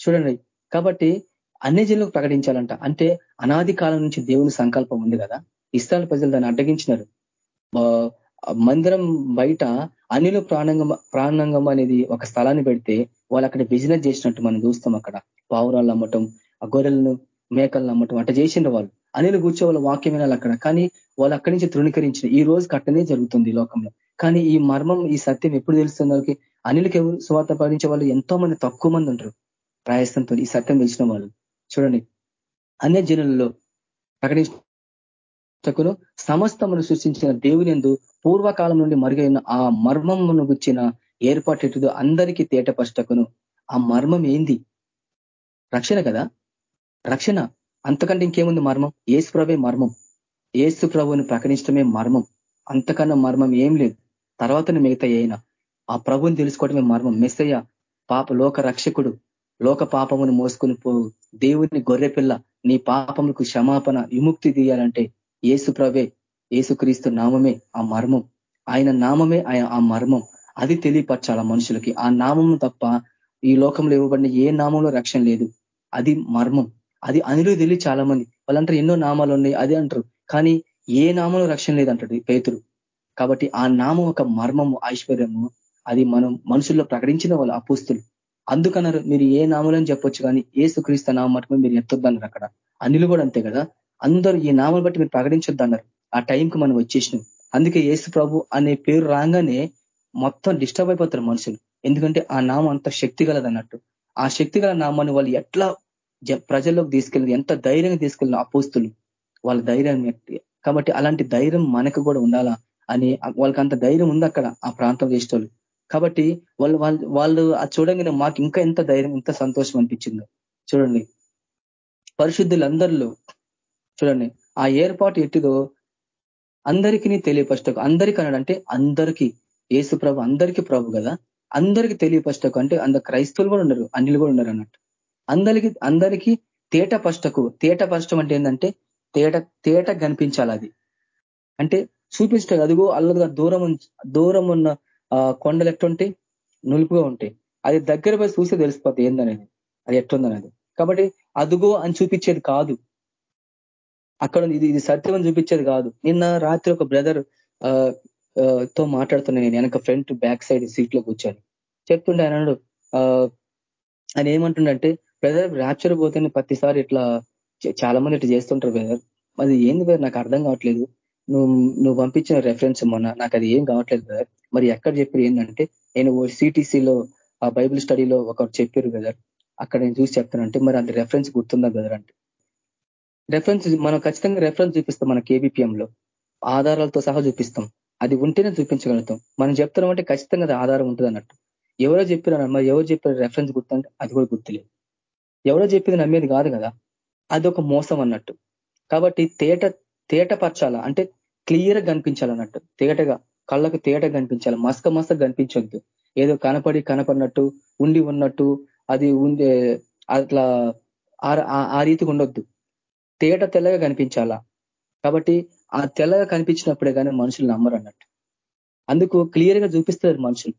చూడండి. కాబట్టి అన్ని జిల్లకు ప్రకటించాలంట. అంటే అనాది కాలం నుంచి దేవుని సంకల్పం ఉంది కదా. ఇస్రాయల్ ప్రజలు దాన్ని అడ్డగించినారు. మందిరం బయట అనిలు ప్రాణంగం ప్రాణంగం అనేది ఒక స్థలాన్ని పెడితే వాళ్ళు అక్కడ బిజినెస్ చేసినట్టు మనం చూస్తాం అక్కడ. పావురాలు అమ్మటం ఆ గొర్రెలను మేకలను అమ్మటం అట్ట చేసిండ్రు వాళ్ళు. అనిలు కూర్చో వాళ్ళ వాక్యం వినాలి అక్కడ. కానీ వాళ్ళు అక్కడి నుంచి తృణీకరించిన ఈ రోజు కట్టనే జరుగుతుంది లోకంలో. కానీ ఈ మర్మం ఈ సత్యం ఎప్పుడు తెలుస్తుంది వాళ్ళకి? అనిలకి ఎవరు స్వార్థ పాటించే వాళ్ళు ఎంతో మంది తక్కువ మంది ఉంటారు. ప్రయాసంతో ఈ సత్యం తెలిసిన వాళ్ళు. చూడండి. అన్య జనులలో ప్రకటించకును సమస్తమును సృష్టించిన దేవుని ఎందు పూర్వకాలం నుండి మరుగైన ఆ మర్మమును గుచ్చిన ఏర్పాటు అందరికీ తేటపష్టకును ఆ మర్మం ఏంది? రక్షణ కదా? రక్షణ. అంతకంటే ఇంకేముంది మర్మం? ఏసు ప్రభే మర్మం. ఏసు ప్రభుని ప్రకటించడమే మర్మం. అంతకన్నా మర్మం ఏం లేదు. తర్వాత మిగతా అయినా. ఆ ప్రభుని తెలుసుకోవడమే మర్మం. మెస్సయ్య పాప లోక రక్షకుడు. లోక పాపమును మోసుకుని పో దేవుని గొర్రెపిల్ల నీ పాపములకు క్షమాపణ విముక్తి తీయాలంటే ఏసు ప్రవే ఏసుక్రీస్తు నామమే ఆ మర్మం. ఆయన నామమే ఆయన ఆ మర్మం. అది తెలియపరచాల మనుషులకి. ఆ నామం తప్ప ఈ లోకంలో ఇవ్వబడిన ఏ నామంలో రక్షణ లేదు. అది మర్మం. అది అనిలు తెలియ చాలా మంది వాళ్ళంటారు ఎన్నో నామాలు ఉన్నాయి అది అంటారు. కానీ ఏ నామంలో రక్షణ లేదంటాడు పేతురు. కాబట్టి ఆ నామం ఒక మర్మము ఐశ్వర్యము. అది మనం మనుషుల్లో ప్రకటించిన వాళ్ళు అపుస్తులు. అందుకన్నారు మీరు ఏ నామలని చెప్పొచ్చు కానీ ఏసుక్రీస్తు నామం మటుకు మీరు ఎత్తొద్దన్నారు అక్కడ. అనిలు కూడా అంతే కదా. అందరూ ఈ నామం బట్టి మీరు ప్రకటించొద్దన్నారు ఆ టైంకి మనం వచ్చేసినాం. అందుకే ఏసు ప్రభు అనే పేరు రాగానే మొత్తం డిస్టర్బ్ అయిపోతారు మనుషులు. ఎందుకంటే ఆ నామం అంత శక్తి అన్నట్టు. ఆ శక్తి నామాన్ని వాళ్ళు ఎట్లా ప్రజల్లోకి తీసుకెళ్ళి ఎంత ధైర్యంగా తీసుకెళ్ళిన అపోస్తులు వాళ్ళ ధైర్యాన్ని కాబట్టి అలాంటి ధైర్యం మనకు కూడా ఉండాలా అని వాళ్ళకి అంత ధైర్యం ఉంది అక్కడ ఆ ప్రాంతం చేసేటోళ్ళు. కాబట్టి వాళ్ళు వాళ్ళు వాళ్ళు అది చూడంగానే మాకు ఇంకా ఎంత ధైర్యం ఎంత సంతోషం అనిపించిందో. చూడండి. పరిశుద్ధులందరిలో చూడండి ఆ ఏర్పాటు ఎట్టిదో అందరికీ తెలియపరచటకు అందరికీ అన్నాడంటే అందరికీ ఏసు ప్రభు అందరికీ ప్రభు కదా. అందరికీ తెలియపరచటకు అంటే అంత క్రైస్తవులు కూడా ఉన్నారు అన్నిలు కూడా ఉన్నారు అన్నట్టు. అందరికీ అందరికీ తేట పష్టకు తేట పష్టం అంటే ఏంటంటే తేట తేట కనిపించాలి అది. అంటే చూపించటం అదిగో అల్లదుగా దూరం దూరం ఉన్న కొండలు ఎట్టుంటాయి నులుపుగా ఉంటాయి. అది దగ్గర పోయి చూస్తే తెలిసిపోతుంది ఏందనేది. అది ఎట్టుందనేది కాబట్టి అదుగో అని చూపించేది కాదు. అక్కడ ఇది ఇది సత్యం చూపించేది కాదు. నిన్న రాత్రి ఒక బ్రదర్తో మాట్లాడుతున్నా నేను వెనక ఫ్రంట్ బ్యాక్ సైడ్ సీట్లో కూర్చొని. చెప్తుండే ఆయన ఆయన ఏమంటుండంటే బ్రదర్ ర్యాప్చర్ పోతేనే ప్రతిసారి ఇట్లా చాలా మంది ఇట్లా చేస్తుంటారు బ్రదర్ అది ఏంది బ్రదర్ నాకు అర్థం కావట్లేదు. నువ్వు నువ్వు పంపించిన రెఫరెన్స్ మొన్న నాకు అది ఏం కావట్లేదు బ్రదర్ మరి ఎక్కడ చెప్పారు ఏంటంటే నేను సిటీసీలో ఆ బైబిల్ స్టడీలో ఒకరు చెప్పారు బ్రదర్ అక్కడ నేను చూసి చెప్తానంటే మరి అది రెఫరెన్స్ గుర్తుందా బ్రదర్ అంటే. రెఫరెన్స్ మనం ఖచ్చితంగా రెఫరెన్స్ చూపిస్తాం మన కేబిపిఎంలో ఆధారాలతో సహా చూపిస్తాం. అది ఉంటేనే చూపించగలుగుతాం. మనం చెప్తున్నాం అంటే ఖచ్చితంగా అది ఆధారం ఉంటుంది అన్నట్టు ఎవరో చెప్పిన మరి ఎవరు చెప్పిన రెఫరెన్స్ గుర్తుంటే అది కూడా గుర్తులేదు. ఎవరో చెప్పింది నమ్మేది కాదు కదా. అది ఒక మోసం అన్నట్టు. కాబట్టి తేట తేట పరచాలా అంటే క్లియర్గా కనిపించాలన్నట్టు. తేటగా కళ్ళకు తేట కనిపించాలి. మస్క మస్క కనిపించొద్దు. ఏదో కనపడి కనపడినట్టు ఉండి ఉన్నట్టు అది ఉండే అట్లా ఆ రీతికి ఉండొద్దు. తేట తెల్లగా కనిపించాలా? కాబట్టి ఆ తెల్లగా కనిపించినప్పుడే కానీ మనుషులు నమ్మరు అన్నట్టు. అందుకు క్లియర్గా చూపిస్తారు మనుషులు.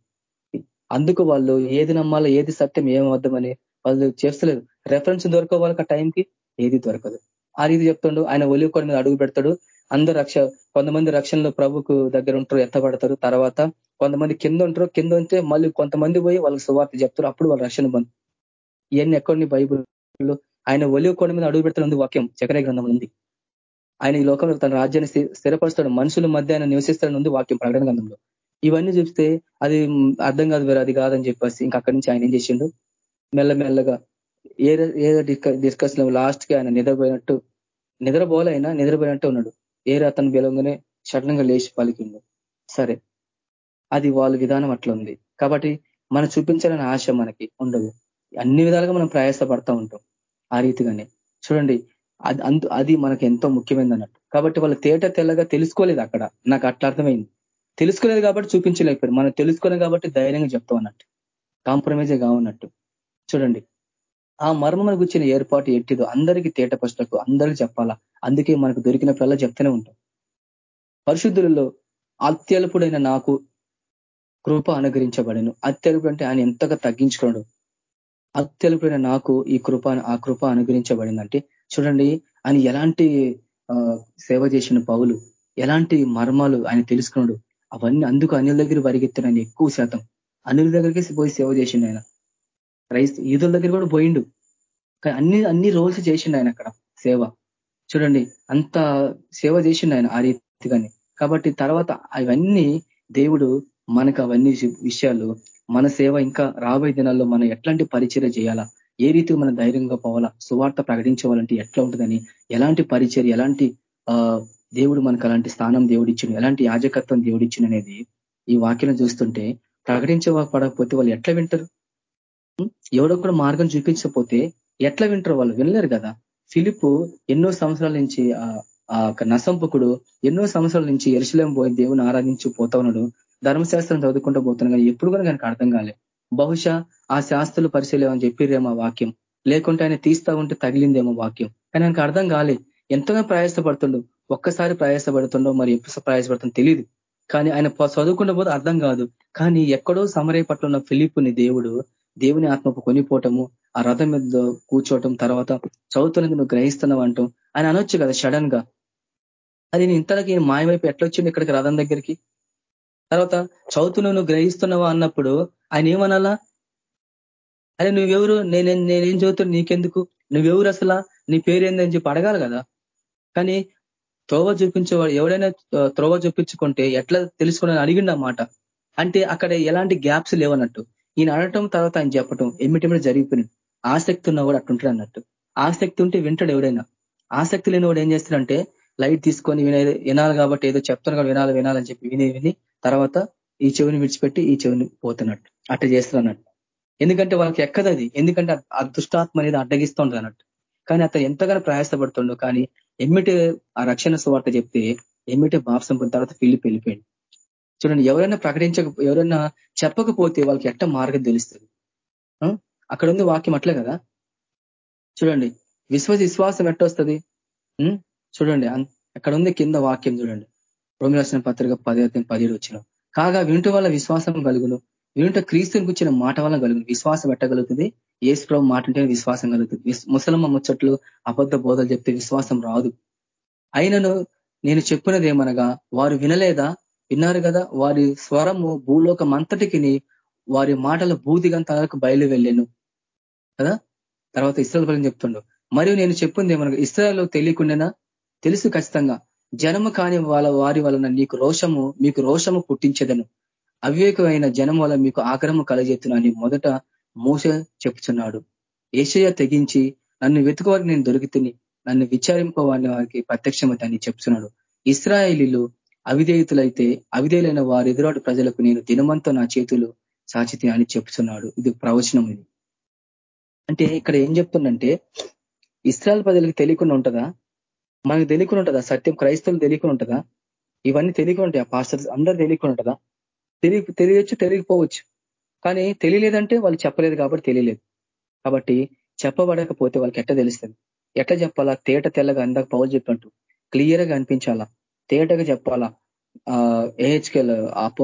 అందుకు వాళ్ళు ఏది నమ్మాలో ఏది సత్యం ఏం వాళ్ళు చేస్తలేదు. రెఫరెన్స్ దొరక ఆ టైంకి ఏది దొరకదు. ఆ రీతి చెప్తుండు. ఆయన ఒలివి మీద అడుగు పెడతాడు. అందరు రక్ష కొంతమంది రక్షణలో ప్రభుకు దగ్గర ఉంటారు ఎత్తబడతారు తర్వాత కొంతమంది కింద ఉంటారు. కింద ఉంటే మళ్ళీ కొంతమంది పోయి వాళ్ళకి సువార్త చెప్తారు. అప్పుడు వాళ్ళ రక్షణ బంధు ఇవన్నీ ఎక్కడిని బైబుల్లో ఆయన ఒలివ కొండ మీద అడుగు పెడతాడు వాక్యం. చక్రయ గ్రంథం ఉంది. ఆయన ఈ లోకంలో తన రాజ్యాన్ని స్థిరపరుస్తాడు. మనుషుల మధ్య ఆయన నివసిస్తాడు ఉంది వాక్యం ప్రకటన గ్రంథంలో. ఇవన్నీ చూస్తే అది అర్థం కాదు వేరే అది కాదని చెప్పేసి ఇంకా అక్కడి నుంచి ఆయన ఏం చేసిండు? మెల్లమెల్లగా ఏ ఏ డిస్కస్లో లాస్ట్కి ఆయన నిద్రపోయినట్టు నిద్రపోలైనా నిద్రపోయినట్టు ఉన్నాడు. ఏ అతను బెలంగానే సడన్గా లేచి పలికిండు. సరే అది వాళ్ళ విధానం అట్లా ఉంది. కాబట్టి మనం చూపించాలని ఆశ మనకి ఉండదు. అన్ని విధాలుగా మనం ప్రయాసపడతా ఉంటాం. ఆ రీతిగానే. చూడండి అది అందు అది మనకి ఎంతో ముఖ్యమైనది అన్నట్టు కాబట్టి వాళ్ళు తేట తెల్లగా తెలుసుకోలేదు అక్కడ. నాకు అట్లా అర్థమైంది. తెలుసుకోలేదు కాబట్టి చూపించలేకపోయారు. మనం తెలుసుకోలేదు కాబట్టి ధైర్యంగా చెప్తాం అన్నట్టు. కాంప్రమైజే కావన్నట్టు. చూడండి ఆ మర్మను గుర్చిన ఏర్పాటు ఎట్టిదో అందరికీ తేట పశులకు అందరికీ చెప్పాలా? అందుకే మనకు దొరికినప్పుడల్లా చెప్తూనే ఉంటాం. పరిశుద్ధులలో అత్యల్పుడైన నాకు కృప అనుగ్రహించబడను. అత్యల్పుడు అంటే ఆయన ఎంతగా తగ్గించుకోడు అత్యల్పుడైన నాకు ఈ కృప ఆ కృప అనుగ్రహించబడిందంటే చూడండి ఆయన ఎలాంటి సేవ చేసిన పౌలు ఎలాంటి మర్మాలు ఆయన తెలుసుకున్నాడు. అవన్నీ అందుకు అనిల దగ్గర పరిగెత్తిన ఎక్కువ శాతం. అనిల దగ్గరికి పోయి సేవ చేసిండు ఆయన. క్రైస్త ఈదుల దగ్గర కూడా పోయిండు. అన్ని అన్ని రోల్స్ చేసిండు ఆయన అక్కడ సేవ. చూడండి అంత సేవ చేసిండు ఆయన ఆ రీతిగానే. కాబట్టి తర్వాత అవన్నీ దేవుడు మనకు అవన్నీ విషయాలు మన సేవ ఇంకా రాబోయే దినాల్లో మనం ఎట్లాంటి పరిచర్య చేయాలా? ఏ రీతి మనం ధైర్యంగా పోవాలా? సువార్త ప్రకటించవాలంటే ఎట్లా ఉంటుందని ఎలాంటి పరిచర్య ఎలాంటి దేవుడు మనకు అలాంటి స్థానం దేవుడిచ్చిన ఎలాంటి యాజకత్వం దేవుడిచ్చిన అనేది ఈ వాక్యం చూస్తుంటే ప్రకటించబడకపోతే వాళ్ళు ఎట్లా వింటారు? ఎవడో కూడా మార్గం చూపించకపోతే ఎట్లా వింటారు వాళ్ళు? వినలేరు కదా. ఫిలిప్ ఎన్నో సంవత్సరాల నుంచి ఆ నసంపుకుడు ఎన్నో సంవత్సరాల నుంచి ఎరుసలేం పోయి దేవుని ఆరాధించి పోతా ఉన్నాడు. ధర్మశాస్త్రం చదువుకుంటూ పోతున్నాం కానీ ఎప్పుడు కూడా కనుక అర్థం కాలే. బహుశా ఆ శాస్త్రులు పరిశీలేమని చెప్పిర్రేమో వాక్యం. లేకుంటే ఆయన తీస్తా ఉంటే తగిలిందేమో వాక్యం. కానీ ఆయనకు అర్థం కాలే. ఎంతగా ప్రయాసపడుతుండో ఒక్కసారి ప్రయాసపడుతుండో మరి ఎప్పుడు ప్రయాసపడుతుందో తెలియదు కానీ ఆయన చదువుకుంటే పోతే అర్థం కాదు. కానీ ఎక్కడో సమరే పట్ల ఉన్న ఫిలిప్పుని దేవుడు దేవుని ఆత్మకు కొనిపోవటము ఆ రథం మీద కూర్చోవటం తర్వాత చదువుతున్నది నువ్వు గ్రహిస్తున్నావు అంటాం ఆయన అనొచ్చు కదా సడన్గా అది నేను ఇంతలకి మాయమైపు ఎట్లొచ్చింది ఇక్కడికి రథం దగ్గరికి? తర్వాత చదువుతున్న నువ్వు గ్రహిస్తున్నావా అన్నప్పుడు ఆయన ఏమనాలా? అరే నువ్వెవరు? నేను నేనేం చదువుతున్నా? నీకెందుకు? నువ్వెవరు అసలా? నీ పేరేందని చెప్పి అడగాలి కదా. కానీ త్రోవ చూపించేవాడు ఎవడైనా త్రోవ చూపించుకుంటే ఎట్లా తెలుసుకుని అడిగిండు మాట. అంటే అక్కడ ఎలాంటి గ్యాప్స్ లేవన్నట్టు. ఈయన అడటం తర్వాత ఆయన చెప్పటం ఎమ్మిటెమిటి జరిగిపోయింది. ఆసక్తి ఉన్నవాడు అట్టుంటాడు అన్నట్టు. ఆసక్తి ఉంటే వింటాడు ఎవడైనా. ఆసక్తి లేనివాడు ఏం చేస్తాడంటే లైట్ తీసుకొని వినే వినాలి కాబట్టి ఏదో చెప్తాను కాబట్టి వినాలి వినాలని చెప్పి విని విని తర్వాత ఈ చెవిని విడిచిపెట్టి ఈ చెవిని పోతున్నట్టు అట్ట చేస్తున్నట్టు. ఎందుకంటే వాళ్ళకి ఎక్కదు అది ఎందుకంటే ఆ దుష్టాత్మ అనేది అడ్డగిస్తుంది అన్నట్టు. కానీ అతను ఎంతగానో ప్రయాసపడుతుండో కానీ ఎమ్మిటి ఆ రక్షణ సువార్త చెప్తే ఎమ్మిటి బాప్సం పొందిన తర్వాత ఫీల్డ్ వెళ్ళిపోయింది చూడండి ఎవరైనా ప్రకటించక ఎవరైనా చెప్పకపోతే వాళ్ళకి ఎట్ట మార్గం తెలుస్తుంది? అక్కడ ఉంది వాక్యం అట్లే కదా? చూడండి విశ్వాస విశ్వాసం ఎట్టొస్తుంది? చూడండి అక్కడ ఉంది కింద వాక్యం చూడండి. రోమి రాసిన పత్రిక పది పదిహేడు వచ్చిన కాగా వింటు వల్ల విశ్వాసం కలుగును. వింట క్రీస్తుని కూర్చిన మాట వల్ల కలుగును. విశ్వాసం ఎట్టగలుగుతుంది ఏసు ప్రభు మాట అంటే విశ్వాసం కలుగుతుంది. ముసలమ్మ ముచ్చట్లు అబద్ధ బోధలు చెప్తే విశ్వాసం రాదు. అయినను నేను చెప్పినదేమనగా వారు వినలేదా? విన్నారు కదా. వారి స్వరము భూలోకం అంతటికి వారి మాటల వరకు బయలు వెళ్ళాను కదా? తర్వాత ఇస్రాయల్ ఫలం చెప్తుండవు మరియు నేను చెప్పింది ఏమనగా ఇస్రాయల్ తెలియకుండానా? తెలుసు ఖచ్చితంగా. జనము కాని వాళ్ళ వారి వలన నీకు రోషము మీకు రోషము పుట్టించదను. అవివేకమైన జనం వల్ల మీకు ఆగ్రహం కలజెత్తునని మొదట మూస చెప్తున్నాడు ఏషయ తెగించి నన్ను వెతుకువారికి నేను దొరికితిని నన్ను విచారింపవాని వారికి ప్రత్యక్షమతని చెప్తున్నాడు ఇస్రాయేలీలు అవిధేయుతులైతే అవిధేయులైన వారి ఎదురాడు ప్రజలకు నేను దినమంతా నా చేతులు సాచితి అని చెప్తున్నాడు ఇది ప్రవచనం ఇది. అంటే ఇక్కడ ఏం చెప్తుందంటే ఇస్రాయల్ ప్రజలకు తెలియకుండా ఉంటుందా? మనకు తెలియకుండా ఉంటుందా సత్యం క్రైస్తవులు తెలియకుండా ఉంటుందా ఇవన్నీ తెలియకుండా ఉంటాయి ఆ పాస్టర్స్ అందరూ తెలియకుండా ఉంటుందా తెలియ తెలియచ్చు తెలియకపోవచ్చు. కానీ తెలియలేదంటే వాళ్ళు చెప్పలేదు కాబట్టి తెలియలేదు. కాబట్టి చెప్పబడకపోతే వాళ్ళకి ఎట్ట తెలుస్తుంది? ఎట్లా చెప్పాలా? తేట తెల్లగా అందాక పౌలు చెప్పినట్టు. క్లియర్గా అనిపించాలా? తేటగా చెప్పాలా? ఏహెచ్కెల్ అప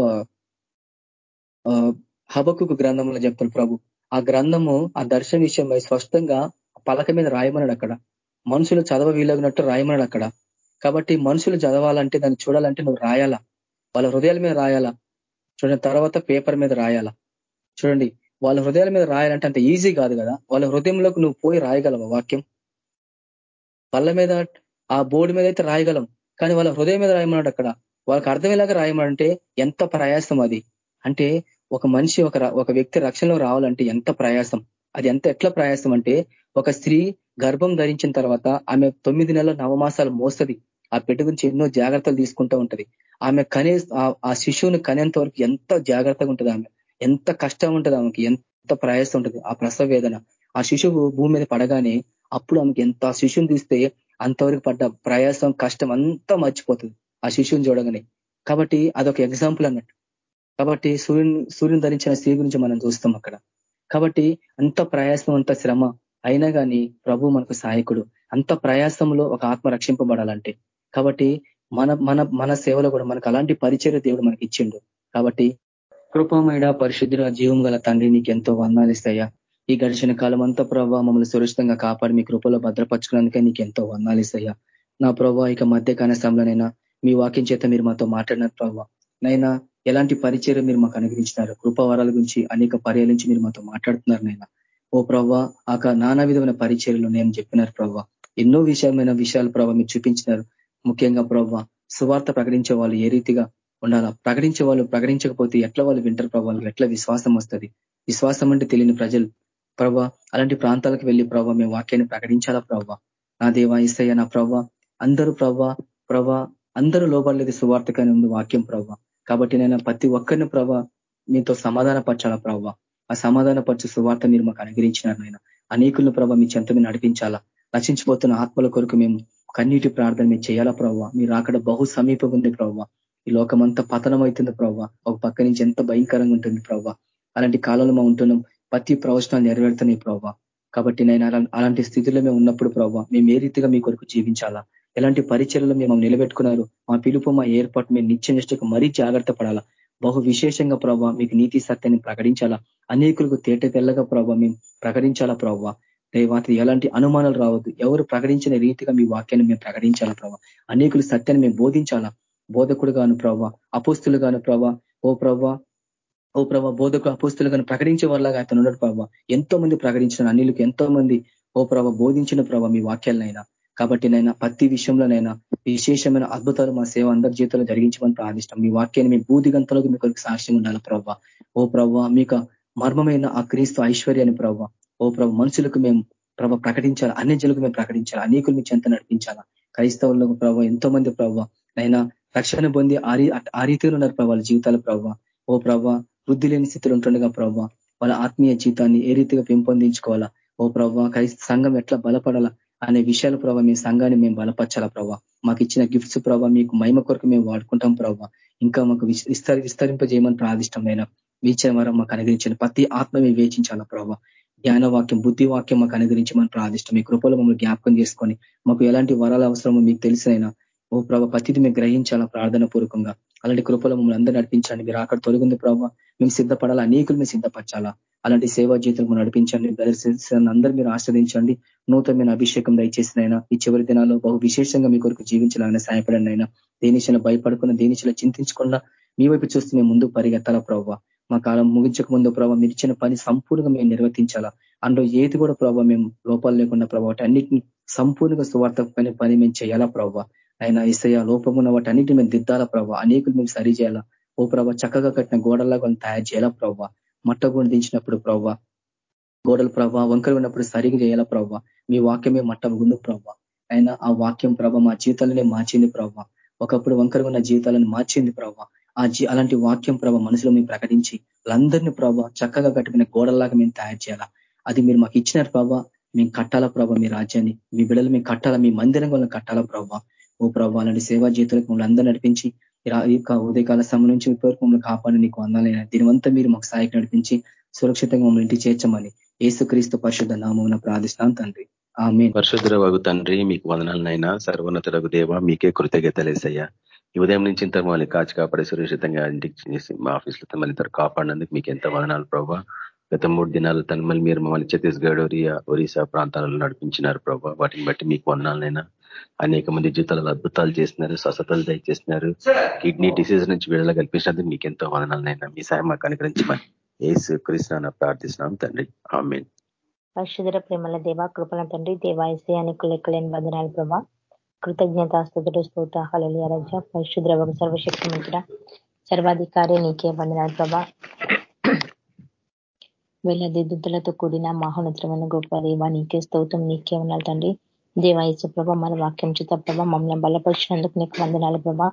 హబకు గ్రంథంలో చెప్తారు ప్రభు. ఆ గ్రంథము ఆ దర్శన విషయమై స్పష్టంగా పలక మీద రాయమన్నాడు అక్కడ. మనుషులు చదవ వీలగినట్టు రాయమన్నాడు అక్కడ. కాబట్టి మనుషులు చదవాలంటే దాన్ని చూడాలంటే నువ్వు రాయాలా? వాళ్ళ హృదయాల మీద రాయాలా? చూడండి తర్వాత పేపర్ మీద రాయాలా? చూడండి వాళ్ళ హృదయాల మీద రాయాలంటే అంత ఈజీ కాదు కదా? వాళ్ళ హృదయంలోకి నువ్వు పోయి రాయగలవు వాక్యం? వాళ్ళ మీద ఆ బోర్డు మీద అయితే రాయగలం. కానీ వాళ్ళ హృదయం మీద రాయమన్నాడు అక్కడ. వాళ్ళకి అర్థమయ్యేలాగా రాయమంటే ఎంత ప్రయాసం అది? అంటే ఒక మనిషి ఒక ఒక వ్యక్తి రక్షణలో రావాలంటే ఎంత ప్రయాసం? అది ఎంత ఎట్లా ప్రయాసం అంటే ఒక స్త్రీ గర్భం ధరించిన తర్వాత ఆమె తొమ్మిది నెలల నవమాసాలు మోస్తుంది. ఆ బిడ్డ గురించి ఎన్నో జాగ్రత్తలు తీసుకుంటూ ఉంటది. ఆమె కనే ఆ శిశువుని కనేంత వరకు ఎంత జాగ్రత్తగా ఉంటుంది ఆమె? ఎంత కష్టం ఉంటుంది ఆమెకి? ఎంత ప్రయాసం ఉంటుంది? ఆ ప్రసవ వేదన. ఆ శిశువు భూమి మీద పడగానే అప్పుడు ఆమెకి ఎంత శిశువుని తీస్తే అంతవరకు పడ్డ ప్రయాసం కష్టం అంతా మర్చిపోతుంది ఆ శిశువుని చూడగానే. కాబట్టి అదొక ఎగ్జాంపుల్ అన్నట్టు. కాబట్టి సూర్యుని సూర్యుని ధరించిన స్త్రీ గురించి మనం చూస్తాం అక్కడ. కాబట్టి అంత ప్రయాసం అంత శ్రమ అయినా కానీ ప్రభు మనకు సహాయకుడు. అంత ప్రయాసంలో ఒక ఆత్మ రక్షింపబడాలంటే. కాబట్టి మన మన మన సేవలో కూడా మనకు అలాంటి పరిచయ దేవుడు మనకి ఇచ్చిండు. కాబట్టి కృపమైన పరిశుద్ధుల జీవం గల తండ్రి నీకు ఎంతో వందాలిస్తాయా ఈ గడిచిన కాలం అంతా ప్రభావ మమ్మల్ని సురక్షితంగా కాపాడి మీ కృపలో భద్రపరచుకున్నందుకే నీకు ఎంతో వందాలిస్తాయా నా ప్రభావ ఇక మధ్య కాల మీ వాక్యం చేత మీరు మాతో మాట్లాడినారు ప్రభావ నైనా ఎలాంటి పరిచయం మీరు మాకు అనుగ్రహించినారు? కృపవరాల గురించి అనేక పర్యాలించి మీరు మాతో మాట్లాడుతున్నారు నైనా. ఓ ప్రవ్వా ఆక నానా విధమైన పరిచర్యలు నేను చెప్పినారు ప్రవ్వ. ఎన్నో విషయమైన విషయాలు ప్రభావ మీరు చూపించినారు. ముఖ్యంగా ప్రవ్వ సువార్త ప్రకటించే వాళ్ళు ఏ రీతిగా ఉండాలా? ప్రకటించే వాళ్ళు ప్రకటించకపోతే ఎట్లా వాళ్ళు వింటారు ప్రభావ ఎట్లా విశ్వాసం వస్తుంది? విశ్వాసం అంటే తెలియని ప్రజలు. ప్రవ్వ అలాంటి ప్రాంతాలకు వెళ్ళి ప్రవ్వ మేము వాక్యాన్ని ప్రకటించాలా ప్రవ్వ? నా దేవా ఇస్తయ్య నా ప్రవ్వ. అందరూ ప్రవ్వ ప్రవ్వ అందరూ లోపడలేదు సువార్తకని ఉంది వాక్యం ప్రవ్వ. కాబట్టి నేను ప్రతి ఒక్కరిని ప్రభ మీతో సమాధాన పరచాలా ప్రవ్వ? ఆ సమాధాన పరచు సువార్త మీరు మాకు అనుగ్రహించినారు నాయన. అనేకులను ప్రభావ మీ చెంత మీరు నడిపించాలా. రచించిపోతున్న ఆత్మల కొరకు మేము కన్నీటి ప్రార్థన మేము చేయాలా ప్రవ్వ మీరు అక్కడ బహు సమీపం ఉంది ప్రవ్వ ఈ లోకమంతా పతనం అవుతుంది ప్రవ్వ ఒక పక్క నుంచి ఎంత భయంకరంగా ఉంటుంది ప్రవ్వ అలాంటి కాలంలో మేము ఉంటున్నాం. ప్రతి ప్రవచనాలు నెరవేరుతున్నాయి ప్రవ్వ కాబట్టి నేను అలాంటి స్థితిలో మేము ఉన్నప్పుడు ప్రవ్వ మేము ఏ రీతిగా మీ కొరకు జీవించాలా? ఎలాంటి పరిచయలు మేము నిలబెట్టుకున్నారు? మా పిలుపు మా ఏర్పాటు మేము నిత్య మరీ జాగ్రత్త పడాలా? బహు విశేషంగా ప్రభావ మీకు నీతి సత్యాన్ని ప్రకటించాలా? అనేకులకు తేట తెల్లగా ప్రభావ మేము ప్రకటించాలా ప్రభావ దేవాతి ఎలాంటి అనుమానాలు రావద్దు. ఎవరు ప్రకటించిన రీతిగా మీ వాక్యాన్ని మేము ప్రకటించాలా ప్రభావ అనేకులు సత్యాన్ని మేము బోధించాలా? బోధకుడు గాను ప్రభావ అపోస్తులు గాను ప్రభావ ఓ ప్రభావ ఓ ప్రభావ బోధకు అపోస్తులు గాను ప్రకటించే వాళ్ళగా అతను ఉన్నాడు ప్రభావ ఎంతో మంది ప్రకటించిన అన్నిలకు ఎంతో మంది ఓ ప్రభావ బోధించిన ప్రభావ మీ వాక్యాలనైనా. కాబట్టి నైనా ప్రతి విషయంలోనైనా విశేషమైన అద్భుతాలు మా సేవ అందరి జీవితంలో జరిగించమని ప్రార్థిష్టం. మీ వాక్యాన్ని మీ బూదిగంతలకు మీకు సాక్ష్యం ఉండాలి ప్రవ్వ. ఓ ప్రవ్వ మీకు మర్మమైన ఆ క్రీస్తు ఐశ్వర్యాన్ని ప్రవ్వ. ఓ ప్రభు మనుషులకు మేము ప్రభ ప్రకటించాలి? అన్ని జలకు మేము ప్రకటించాలి? అనేకులు మీ చెంత నడిపించాలా? క్రైస్తవులకు ప్రభావ ఎంతో మంది ప్రవ్వ. నైనా రక్షణ పొంది ఆ రీతిలో ఉన్నారు ప్రభావ వాళ్ళ జీవితాల ప్రవ్వ. ఓ ప్రవ్వ వృద్ధి లేని స్థితిలో ఉంటుండగా ప్రవ్వ వాళ్ళ ఆత్మీయ జీవితాన్ని ఏ రీతిగా పెంపొందించుకోవాలా? ఓ ప్రవ్వ క్రైస్త సంఘం ఎట్లా బలపడాలా? అనే విషయాల ప్రభావ మీ సంఘాన్ని మేము బలపరచాలా ప్రభావ మాకు ఇచ్చిన గిఫ్ట్స్ ప్రభావ మీకు మహిమ కొరకు మేము వాడుకుంటాం ప్రభావ ఇంకా మాకు విస్తరి విస్తరింపజేయమని ప్రాదిష్టమైన వీచే వరం మాకు అనుగ్రహించిన ప్రతి ఆత్మ మేము వేచించాలా ప్రభావ జ్ఞానవాక్యం బుద్ధి వాక్యం మాకు అనుగ్రహించమని ప్రార్థిష్టం. మీ కృపలో మమ్మల్ని జ్ఞాపకం చేసుకొని మాకు ఎలాంటి వరాల అవసరమో మీకు తెలిసినైనా ఓ ప్రభావ ప్రతిది మేము గ్రహించాలా ప్రార్థన పూర్వకంగా అలాంటి కృపలో మమ్మల్ని అందరూ నడిపించండి మీరు అక్కడ తొలగింది ప్రభావ మేము సిద్ధపడాలా? అనేకులు మేము సిద్ధపరచాలా? అలాంటి సేవా జీవితం నడిపించండి బ్రదర్స్ అందరూ మీరు ఆస్వాదించండి. నూతనమైన అభిషేకం దయచేసినైనా ఈ చివరి దినాల్లో బహు విశేషంగా మీ కొరకు జీవించాలని సహాయపడండి అయినా దేనిశలో భయపడకుండా దేనిశలో చింతించకుండా మీ వైపు చూస్తే మేము ముందు పరిగెత్తాల ప్రభావ? మా కాలం ముగించక ముందు ప్రభావ మీరు ఇచ్చిన పని సంపూర్ణంగా మేము నిర్వర్తించాలా? అందులో ఏది కూడా ప్రభావ మేము లోపాలు లేకుండా ప్రభావ అన్నిటిని సంపూర్ణంగా సువార్థకమైన పని మేము చేయాలా ప్రభావ? అయినా ఇసయ లోపం ఉన్న వాటి అన్నిటిని మేము దిద్దాలా ప్రభావ? అనేకులు మేము సరి చేయాలా? ఓ ప్రభావ చక్కగా కట్టిన గోడల్లాగా తయారు చేయాలా ప్రభావ? మట్టగోడ దించినప్పుడు ప్రభావ గోడలు ప్రభ వంకలు ఉన్నప్పుడు సరిగ్గా చేయాల ప్రభావ మీ వాక్యమే మట్ట గుండు ప్రభావ అయినా ఆ వాక్యం ప్రభ మా జీవితాలనే మార్చింది ప్రభావ ఒకప్పుడు వంకర ఉన్న జీవితాలను మార్చింది ప్రవ్వ. ఆ అలాంటి వాక్యం ప్రభ మనసులో మేము ప్రకటించి వాళ్ళందరినీ ప్రభావ చక్కగా కట్టుకునే గోడల్లాగా మేము తయారు చేయాలా? అది మీరు మాకు ఇచ్చినారు ప్రభావ మేము కట్టాలా ప్రభావ మీ రాజ్యాన్ని? మీ బిడ్డలు మేము కట్టాలా? మీ మందిరం వల్ల కట్టాలా ప్రభావ ఓ ప్రభావ అలాంటి సేవా జీవితాలకు మమ్మల్ని అందరూ నడిపించి ఉదయకాల సమయం నుంచి ఇప్పటివరకు మమ్మల్ని కాపాడి నీకు అందాలైన దీనివంతా మీరు మాకు సహాయకు నడిపించి సురక్షితంగా మమ్మల్ని ఇంటికి చేర్చమని ఏసుక్రీస్తు పరిశుద్ధ నామం ప్రార్థిస్తాం తండ్రి. ఆమె
పరిశుద్ధ వగు తండ్రి మీకు వందనాలనైనా సర్వోన్నతులకు దేవ మీకే కృతజ్ఞతలేసయ్యా. ఈ ఉదయం నుంచి ఇంత మళ్ళీ కాచి కాపాడే సురక్షితంగా ఇంటికి చేసి మా ఆఫీసులతో మళ్ళీ ఇద్దరు కాపాడినందుకు మీకు ఎంత వదనాలు ప్రభావ గత మూడు దినాలు తను మళ్ళీ మీరు మమ్మల్ని ఛత్తీస్గఢ్ ఒరియా ఒరిస్సా ప్రాంతాలలో నడిపించినారు ప్రభావ వాటిని బట్టి మీకు వందనాలనైనా అనేక మంది జీవితాలలో అద్భుతాలు చేస్తున్నారు స్వస్థతలు దయచేస్తున్నారు కిడ్నీ డిసీజ్ నుంచి విడుదల కల్పించినందుకు మీకు ఎంతో వదనాలనైనా మీ సాయం మాకు అనుగ్రహించమని ఏసు కృష్ణ ప్రార్థిస్తున్నాం తండ్రి. ఆమె
పరిశుధర ప్రేమల దేవ కృపణ తండ్రి దేవాయసయానికి లెక్కలేని వందనాలు ప్రభా. కృతజ్ఞతాస్తుతుడు స్తోత హళలి రజ. పరిశుద్ర సర్వశక్తి మంత్ర సర్వాధికారి నీకే వందనాలు ప్రభా. వేల దుద్దులతో కూడిన మహోన్నతమైన గొప్ప దేవ నీకే స్తోత్రం నీకే ఉన్నాడు తండ్రి. దేవాయసు ప్రభ మన వాక్యం చేత ప్రభ మమ్మల్ని బలపరిచినందుకు నీకు వందనాలు ప్రభ.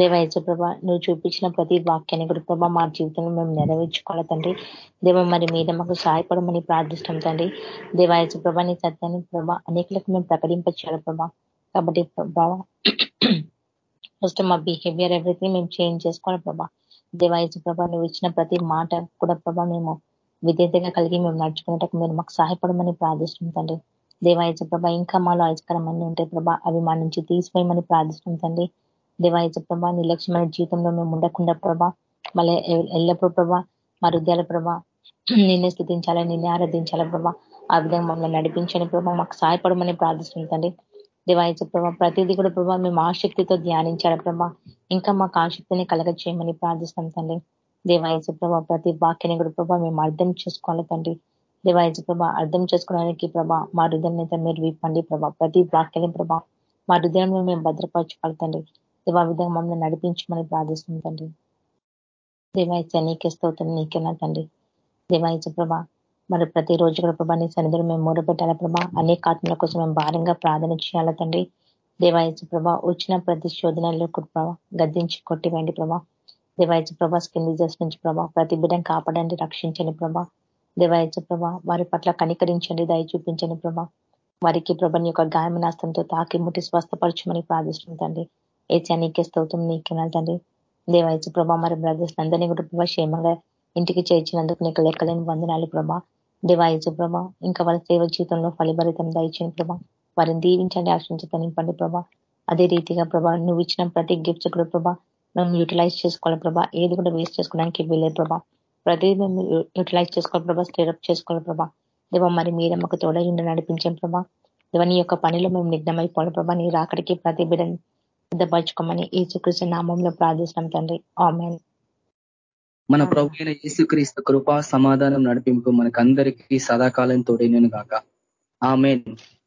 దేవాయసు ప్రభ నువ్వు చూపించిన ప్రతి వాక్యాన్ని కూడా ప్రభా మా జీవితంలో మేము నెరవేర్చుకోవాలి తండ్రి. దేవ మరి మీద మాకు సహాయపడమని ప్రార్థిస్తాం తండ్రి. దేవాయసు ప్రభ నీ సత్యాన్ని ప్రభ అనేకులకు మేము ప్రకటింపచేయాలి ప్రభ. కాబట్టి ప్రభావ ఫస్ట్ మా బిహేవియర్ ఎవ్రీథింగ్ మేము చేంజ్ చేసుకోవాలి ప్రభా. దేవాయసు ప్రభా నువ్వు ఇచ్చిన ప్రతి మాట కూడా ప్రభ మేము విధేతగా కలిగి మేము నడుచుకునేటకు మీరు మాకు సహాయపడమని ప్రార్థిస్తుంది తండ్రి. దేవాయచ ప్రభ ఇంకా మాలో అయస్కరమని ఉంటాయి ప్రభా అవి మా నుంచి తీసిపోయమని ప్రార్థిస్తుంది తండ్రి దేవాయచ ప్రభ నిర్లక్ష్యమైన జీవితంలో మేము ఉండకుండా ప్రభా మళ్ళీ ఎల్లప్పుడూ ప్రభా మా హృదయాల ప్రభా నిన్నే స్థుతించాలి నిన్నే ఆరాధించాలి ప్రభా ఆ విధంగా మమ్మల్ని నడిపించని ప్రభా మాకు సహాయపడమని ప్రార్థిస్తుంది దేవాయచ ప్రభా ప్రతిదీ కూడా ప్రభా మేము ఆసక్తితో ధ్యానించాలి ప్రభా ఇంకా మాకు ఆసక్తిని కలగ చేయమని ప్రార్థిస్తాం తండ్రి దేవాయచ ప్రభా ప్రతి వాక్యాన్ని కూడా ప్రభా మేము అర్థం చేసుకోవాలి తండ్రి. దేవాయచ ప్రభ అర్థం చేసుకోవడానికి ప్రభ మా హృదయం అయితే మీరు విప్పండి ప్రభ. ప్రతి వాక్యాన్ని ప్రభ మా హృదయంలో మేము భద్రపరచుకోవాలి దేవా విధంగా మమ్మల్ని నడిపించమని ప్రార్థిస్తుంది తండ్రి. దేవాయచ నీకే స్తోత్రం నీకేనా తండ్రి. దేవాయచ ప్రభా మరి ప్రతిరోజు కూడా ప్రభా నీ సన్నిధిలో మేము మూడబెట్టాల ప్రభా? అనేక ఆత్మల కోసం మేము భారంగా ప్రార్థన చేయాల తండ్రి? దేవాయచ ప్రభా వచ్చిన ప్రతి శోధనలో ప్రభా గద్దించి కొట్టివేండి ప్రభా. దేవాయచ ప్రభా స్కిన్ డిజర్స్ నుంచి ప్రభా ప్రతి బిడ్డను కాపాడండి రక్షించండి ప్రభా. దేవాయచ ప్రభా వారి పట్ల కనికరించండి దయ చూపించండి ప్రభా. వారికి ప్రభని యొక్క గాయమనాస్తంతో తాకి ముట్టి స్వస్థపరచమని ప్రార్థిస్తుందండి ఏచా నీకే స్తోత్రం నీకే తండ్రి. దేవాయచ ప్రభా మరి బ్రదర్స్ అందరినీ కూడా ప్రభా క్షేమంగా ఇంటికి చేర్చినందుకు నీకు లెక్కలేని వందనాలు ప్రభా. దేవాయచ ప్రభా ఇంకా వాళ్ళ సేవ జీవితంలో ఫలిభరితం దయచేయండి ప్రభా. వారిని దీవించండి ఆశ్రయించి తనింపండి ప్రభా. అదే రీతిగా ప్రభా నువ్వు ఇచ్చిన ప్రతి గిఫ్ట్స్ కూడా ప్రభా మేము యూటిలైజ్ చేసుకోవాలి ప్రభా. ఏది కూడా వేస్ట్ చేసుకోవడానికి వీలేదు ప్రభా. ప్రతి మేము యూటిలైజ్ చేసుకోవాలి ప్రభా స్టేరప్ చేసుకోవాలి ప్రభా. దేవ మరి మీరే మాకు తోడైండి నడిపించాం ప్రభా. దేవ నీ యొక్క పనిలో మేము నిఘ్నమైపోవాలి ప్రభా. నీ రాకడికి ప్రతి బిడ్డని సిద్ధపరచుకోమని ఈ నామంలో ప్రార్థిస్తాం తండ్రి. ఆమెన్
మన ప్రభు అయిన యేసుక్రీస్తు కృపా సమాధానం నడిపింపు మనకందరికీ సదాకాలం తోడైనను గాక. ఆమెన్